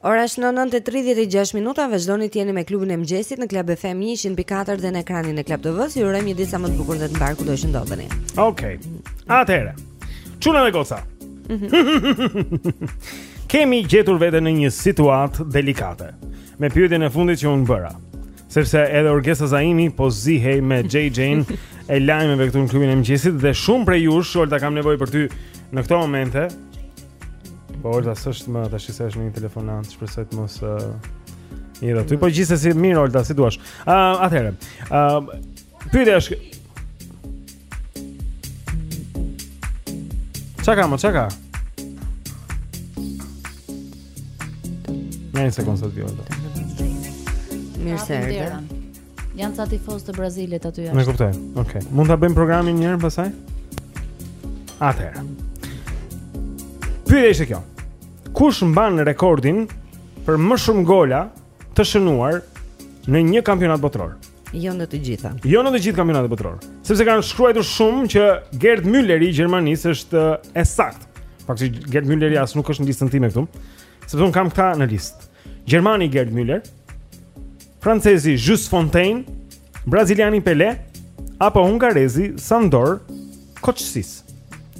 Ora shënon 9:36 minuta, vazhdoni të jeni me klubin e mëngjesit në Club FM 104 dhe në ekranin e Club TV. Ju urojmë një ditë sa më të bukur dhe të mbarë kudo që ndodheni. Okej. Okay. Atëherë. Çuna dhe goca. Kemi gjetur veten në një situatë delikate me pyetjen e fundit që unë bëra. Sepse edhe Orgesa Zaimi po zihej me JJ-n e lajmeve këtu në klubin e mëngjesit dhe shumë prej jush, Olta kam nevojë për ty në këto momente. Po Olta s'është më tash se është në një telefonatë, shpresoj të mos uh, i rrot. Ti po gjithsesi mirë Olta, si të duash. Ëm uh, atëherë, ëm uh, Pyetja është Shaka, me shaka. Një sekondë sa vjen. Mirë se erdhët. Janë ca tifozë të Brazilit aty jashtë. E kuptoj. Okej. Okay. Mund ta bëjmë programin një herë pastaj? Atëherë. Pyetja ishte kjo. Kush mban rekordin për më shumë gola të shënuar në një kampionat botëror? Jo në të gjitha. Jo në të gjithë kampionatet botërore. Sepse kanë shkruajtur shumë që Gerd Mülleri i Gjermanisë është e saktë. Fakti Gerd Mülleri as nuk është në listën time këtu. Sepse unë kam këta në listë. Gjermani Gerd Müller, francezi Just Fontaine, braziliani Pelé apo hungarezi Sandor Kocsis.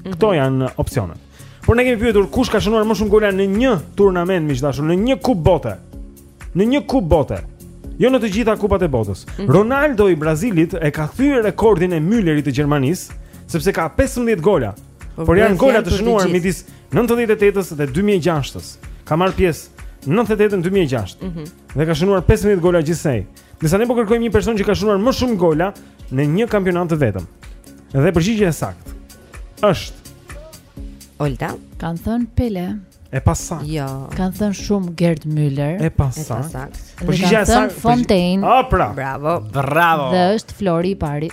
Këto mhm. janë opsionet. Por ne kemi pyetur kush ka shënuar më shumë gola në një turnament miq dashur, në një kupë bote. Në një kupë bote. Jo në të gjitha kupat e botës. Mm -hmm. Ronaldo i Brazilit e ka thy rekordin e Müllerit të Gjermanisë, sepse ka 15 gola. Po, por janë gola të shënuar midis 98-s dhe 2006-s. Ka marrë pjesë 98 në 2006. Mm -hmm. Dhe ka shënuar 15 gola gjithsej. Ndërsa ne po kërkojmë një person që ka shënuar më shumë gola në një kampionat të vetëm. Dhe përgjigja e saktë Është. Olta. Kanë thënë Pele. E pasaktë. Jo. Kanë thënë shumë Gerd Müller. E pasaktë. Po shi ja sa Fontaine. Ah, pra. Bravo. Bravo. Dhe është Flori i pari.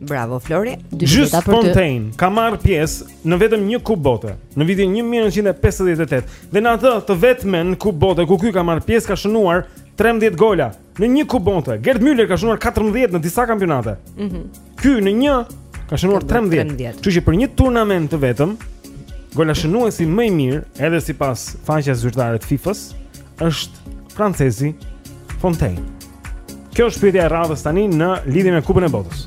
Bravo Flori. Just Fontaine ka marrë pjesë në vetëm një kupë bote në vitin 1958 dhe në atë të vetmen kupë bote ku ky ka marrë pjesë ka shënuar 13 gola. Në një Kupë Bote, Gerd Müller ka shënuar 14 në disa kampionate. Mhm. Mm Ky në një ka shënuar 13. Kështu që për një turnament të vetëm, golashënuesi më i mirë, edhe sipas faqes zyrtare të FIFA-s, është francezi Fontaine. Kjo është pyetja e radhës tani në lidhje me Kupën e Botës.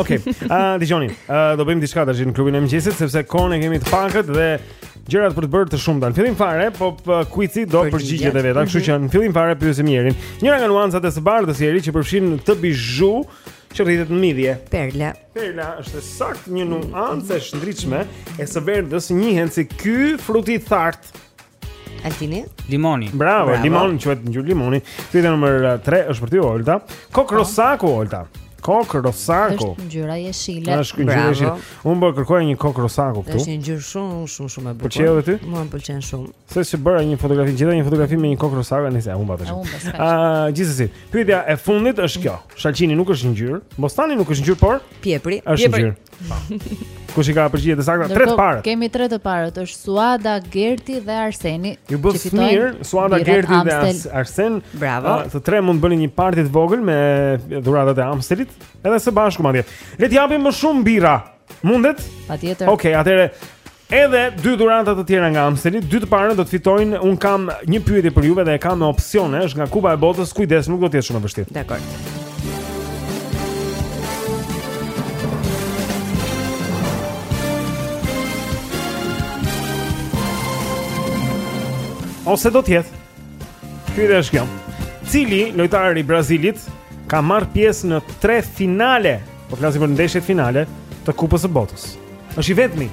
Okej. Ah, dëgjoni. Ah, do bëjmë diçka tash në klubin e mëngjesit sepse kohën e kemi të pakët dhe gjërat për të bërë të shumta. Në fillim fare, po kuici do përgjigjet e veta, kështu që në fillim fare pyesim Jerin. Njëra nga nuancat e së bardhës Jeri që përfshin dhe bizhu që rritet në midhje. Perla. Perla është saktë një nuancë e shndritshme e së verdhës njihet si ky frut i thartë. Altini? Limoni. Bravo, Bravo. limoni, quhet ngjyrë limoni. Pyetja numër 3 uh, është për ty Olta. Kokë po. rosaku Olta. Kokë rosaku. Është ngjyra jeshile. Është ngjyra jeshile. Unë po kërkoja një kokë rosaku këtu. Është një ngjyrë shumë shumë shumë e bukur. Pëlqeu edhe ty? Mua më pëlqen shumë. Se si bëra një fotografi, gjeta një fotografi me një kokë rosaku, nëse e humba tash. Ah, gjithsesi. Pyetja e fundit është kjo. Shalqini nuk është ngjyrë, bostani nuk është ngjyrë, por pjepri është pjepri. ngjyrë. Po. Kush i ka përgjigjet të sakta? Tre të parët. Kemi tre të parët, është Suada, Gerti dhe Arseni. Ju bëftë mirë, Suada, Gerti Amstel. dhe Arsen. Bravo. A, të tre mund të bëni një parti të vogël me dhuratat e Amstelit, edhe së bashku madje. Le të japim më shumë birra. Mundet? Patjetër. Okej, okay, atëherë Edhe dy dhurata të tjera nga Amsteli, dy të parët do të fitojnë. Unë kam një pyetje për juve dhe e kam me opsione, është nga Kupa e Botës. Kujdes, nuk do të jetë shumë e vështirë. Dakord. Ose do të jetë. Pyetja është kjo. Cili lojtar i Brazilit ka marrë pjesë në tre finale Po flasim për ndeshjet finale të Kupës së Botës. Është i vetmi.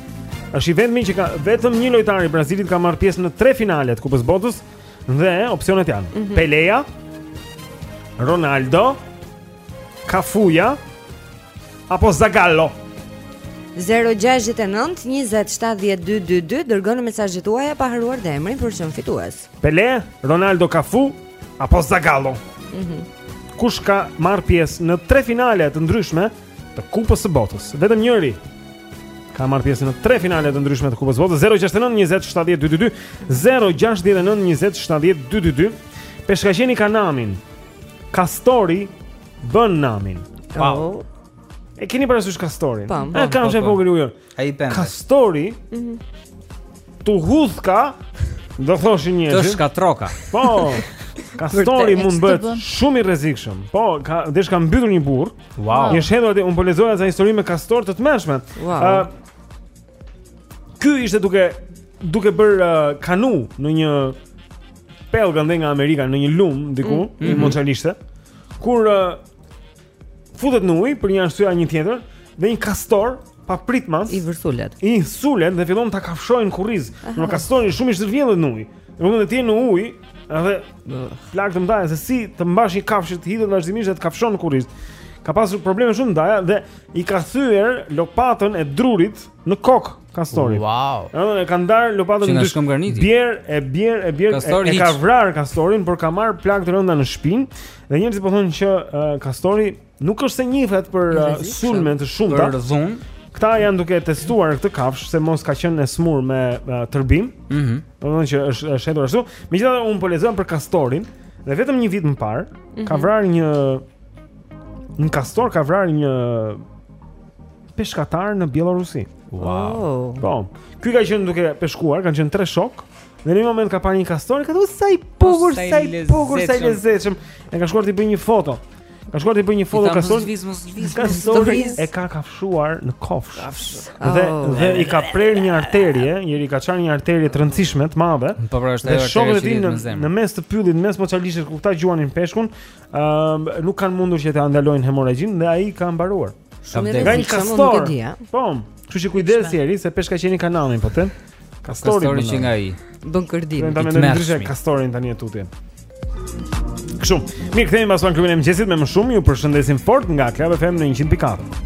Është i vetmi që ka vetëm një lojtar i Brazilit ka marrë pjesë në tre finale të Kupës së Botës dhe opsionet janë mm -hmm. Peleja, Ronaldo, Kafuja apo Zagallo. 069 20 70 222 dërgoni mesazhet tuaja pa harruar dhe emrin për çmim fitues. Pele, Ronaldo, Kafu apo Zagallo. Mhm. Mm Kush ka marrë pjesë në tre finale të ndryshme të Kupës së Botës? Vetëm njëri ka marrë pjesë në tre finale të ndryshme të Kupës së Botës. 069 20 70 222, 069 20 70 222. Peshkaqeni ka namin. Kastori bën namin. Wow. Oh. E keni parasysh Kastorin? Pam, pam, e kanë pam, shumë pam. vogël ujë. Ai pendas. Kastori. Mhm. Mm tu hudhka, do thoshin njerëz. Të shkatroka. Po. Kastori mund bëhet shumë i rrezikshëm. Po, ka desh ka mbytur një burrë. Wow. Një shëndër aty unë po lexoja ca histori me kastor të tmerrshme. Wow. Uh, ky ishte duke duke bërë uh, kanu në një pellg andej nga Amerika në një lum diku, mm -hmm. në moçalishte. Kur uh, Futet në ujë për një arsye a një tjetër dhe një kastor papritmas i vërsulet. I sulet dhe fillon ta kafshojë në kurriz. Në kastori shumë i zhdërvjellët në ujë. Në mund të ti në ujë, edhe plak të mbahesh se si të mbash një kafshë të hidhet vazhdimisht e të kafshon në kurriz. Ka pasur probleme shumë daja dhe i ka thyer lopatën e drurit në kokë. Kastorit. Wow. Ëh, e ka ndarë lopatën në dysh, kokë graniti. Bjer e bjer e bjer e, e ka vrarë kastorin, por ka marrë plagë të rënda në shpinë dhe njerëzit po thonë që uh, Kastori nuk është se njihet për uh, sulme të shumta. Për dhunë. Këta janë duke testuar këtë kafshë se mos ka qenë e sëmurë me uh, tërbim. Mhm. Mm domethënë që është është hedhur ashtu. Megjithatë unë po lexoja për Kastorin dhe vetëm një vit më parë mm -hmm. ka mhm. vrarë një një Kastor ka vrarë një peshkatar në Bjellorusi. Wow. Oh. Po. Ky ka qenë duke peshkuar, kanë qenë tre shokë. Në një moment ka parë një kastor, ka thënë sa i bukur, sa i bukur, sa i lezetshëm. E ka shkuar t'i bëjë një foto. Ka shkuar t'i bëjë një foto kastorit. Kastori e ka kafshuar në kofshë. Dhe oh. dhe i ka prerë një arterie, një, i ka çarë një arterie të rëndësishme të madhe. Po pra është ajo. Shokët e tij në në mes të pyllit, në mes moçalishtes ku këta gjuanin peshkun, ëm nuk kanë mundur që ta ndalojnë hemorragjinë dhe ai ka mbaruar. Shumë e rëndë që mund të di, a? Po. Kështu që kujdes njeri se peshkaqeni ka namin, po them. Kastori, kastori që nga i bën kërdinë. Ne tani ndryshe kastorin tani e tutje. Kështu. Mirë, kthehemi pas pak në Klubin e mëngjesit me më shumë. Ju përshëndesim fort nga Club FM në 100.4.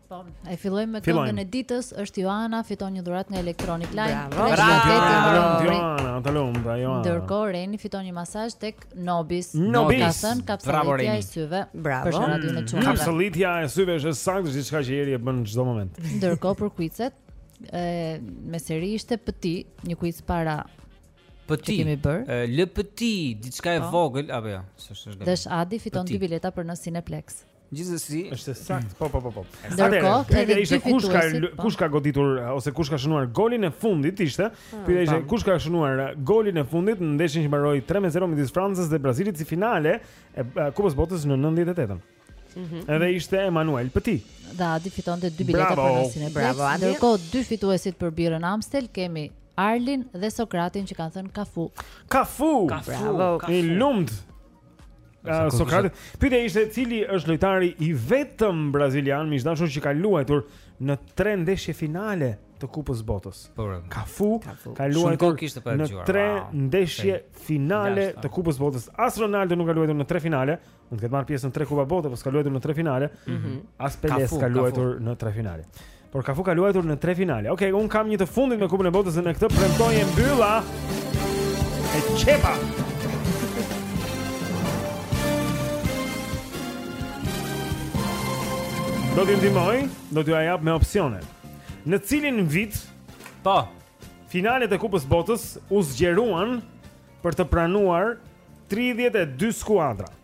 Po, e fillojmë me këngën e ditës, është Joana fiton një dhuratë nga Electronic Line. Bravo. Joana, të lumtë, bravo Joana. Ndërkohë Reni fiton një masazh tek Nobis. Nobis. Ka thënë kapsalitja e syve. Bravo. Për shëndetin e çunave. Kapsalitja e syve është saktë diçka që njeriu e bën çdo moment. Ndërkohë për kuicet, e me serinë ishte pëti, një kuic para Pëti, kemi bër. Lë pëti, diçka e po. vogël apo jo? S'është gabim. Dhe Adi fiton dy bileta për në Cineplex. Gjithsesi, është sakt. Po, po, po, po. Ndërkohë, edhe ishte kush ka po. kush ka goditur eh, ose kush ka shënuar golin e fundit ishte. Ah, Pyetja ishte kush ka shënuar eh, golin e fundit në ndeshjen që mbaroi 3-0 midis Francës dhe Brazilit si finale e eh, Kupës Botës në 98-ën. Mhm. Edhe ishte Emanuel Petit. Dhe Adi fiton dy bileta për në Cineplex. Bravo, Adi. Ndërkohë, dy fituesit për birrën Amstel kemi Arlin dhe Sokratin që kanë thënë Kafu. Kafu. Bravo. I lumtë. Sokrati. Pyetja ishte cili është lojtari i vetëm brazilian miq dashur që ka luajtur në tre ndeshje finale të Kupës Botës. Po, po. Kafu ka luajtur në tre ndeshje finale të Kupës Botës. As Ronaldo nuk ka luajtur në tre finale, mund të ketë marrë pjesë në tre Kupa Bote, por s'ka luajtur në tre finale. Mhm. As Pelé s'ka luajtur në tre finale. Por Kafu ka luajtur në tre finale. Okej, unë kam një të fundit me Kupën e Botës dhe me këtë premtoj e mbylla. E çepa. Do t'ju ndihmoj, do t'ju jap me opsione. Në cilin vit, po, finalet e Kupës Botës u zgjeruan për të pranuar 32 skuadra.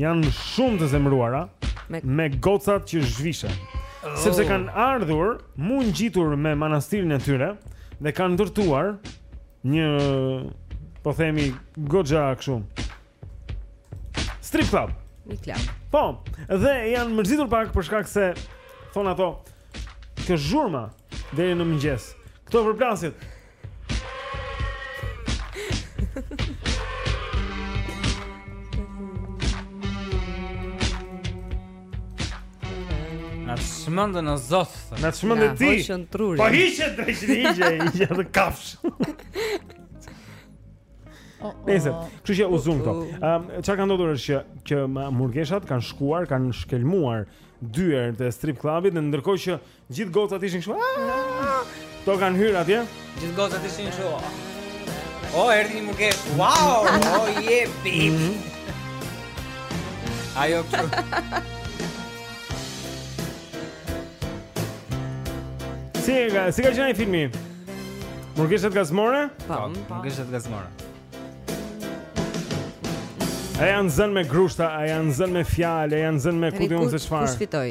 janë shumë të zemëruara me, me gocat që zhvishen. Oh. Sepse kanë ardhur mu ngjitur me manastirin e tyre dhe kanë ndërtuar një po themi goxha kështu. Strip club. Një klub. Po, dhe janë mërzitur pak për shkak se thon ato kjo zhurma deri në mëngjes. Këto përplasjet. Na çmendën, o zot. Na çmende ti. Po hiqet drejt një gjë, një gjë të kafsh. Nëse, kështu që u zunë këto. Ëm, ça ka ndodhur është që që murgeshat kanë shkuar, kanë shkelmuar dyert te strip clubi, ndërkohë që Gjithë gocat ishin kështu. Këto kanë hyrë atje. Gjithë gocat ishin kështu. O, oh, erdhi një murgeshë. Wow! O, oh, yeah baby. Mhm. Ajo kështu. Si ka, si ka qenë ai filmi? Murgeshat gazmore? Po, po. murgeshat gazmore. A janë zënë me grushta, a janë zënë me fjalë, a janë zënë me ku di un se çfarë? Kush fitoi?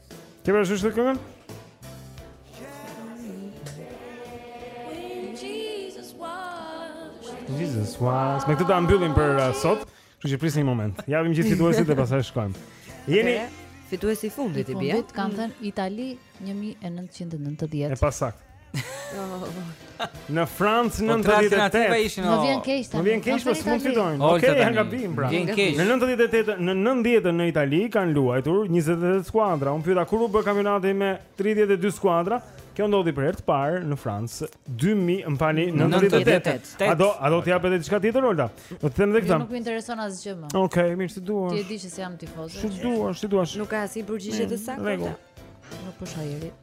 Ke për shushtë të këngën? Jesus was Me këtë ta mbyllim për uh, sot Kështu që prisni një moment Javim gjithë fituesit dhe pastaj shkojmë Jeni Fituesi i fundit i bie. Fundit kanë thënë Itali 1990. E pasaktë. Në Francë 98. Më vjen keq tani. Më vjen keq, po s'mund të fitojnë. Okej, janë gabim pra. Në 98, në 90 në Itali kanë luajtur 28 skuadra. Unë pyeta kur u bë kampionati me 32 skuadra? Kjo ndodhi për herë të parë në Francë 2000, më falni, në 98. A do, a do të japësh diçka tjetër Olta? Do të them edhe këtë. Nuk më intereson asgjë më. Okej, mirë, si të duash. Ti e di që jam tifoz. Si të duash, si të duash. Nuk ka asnjë përgjigje të saktë. Nuk po shajeri.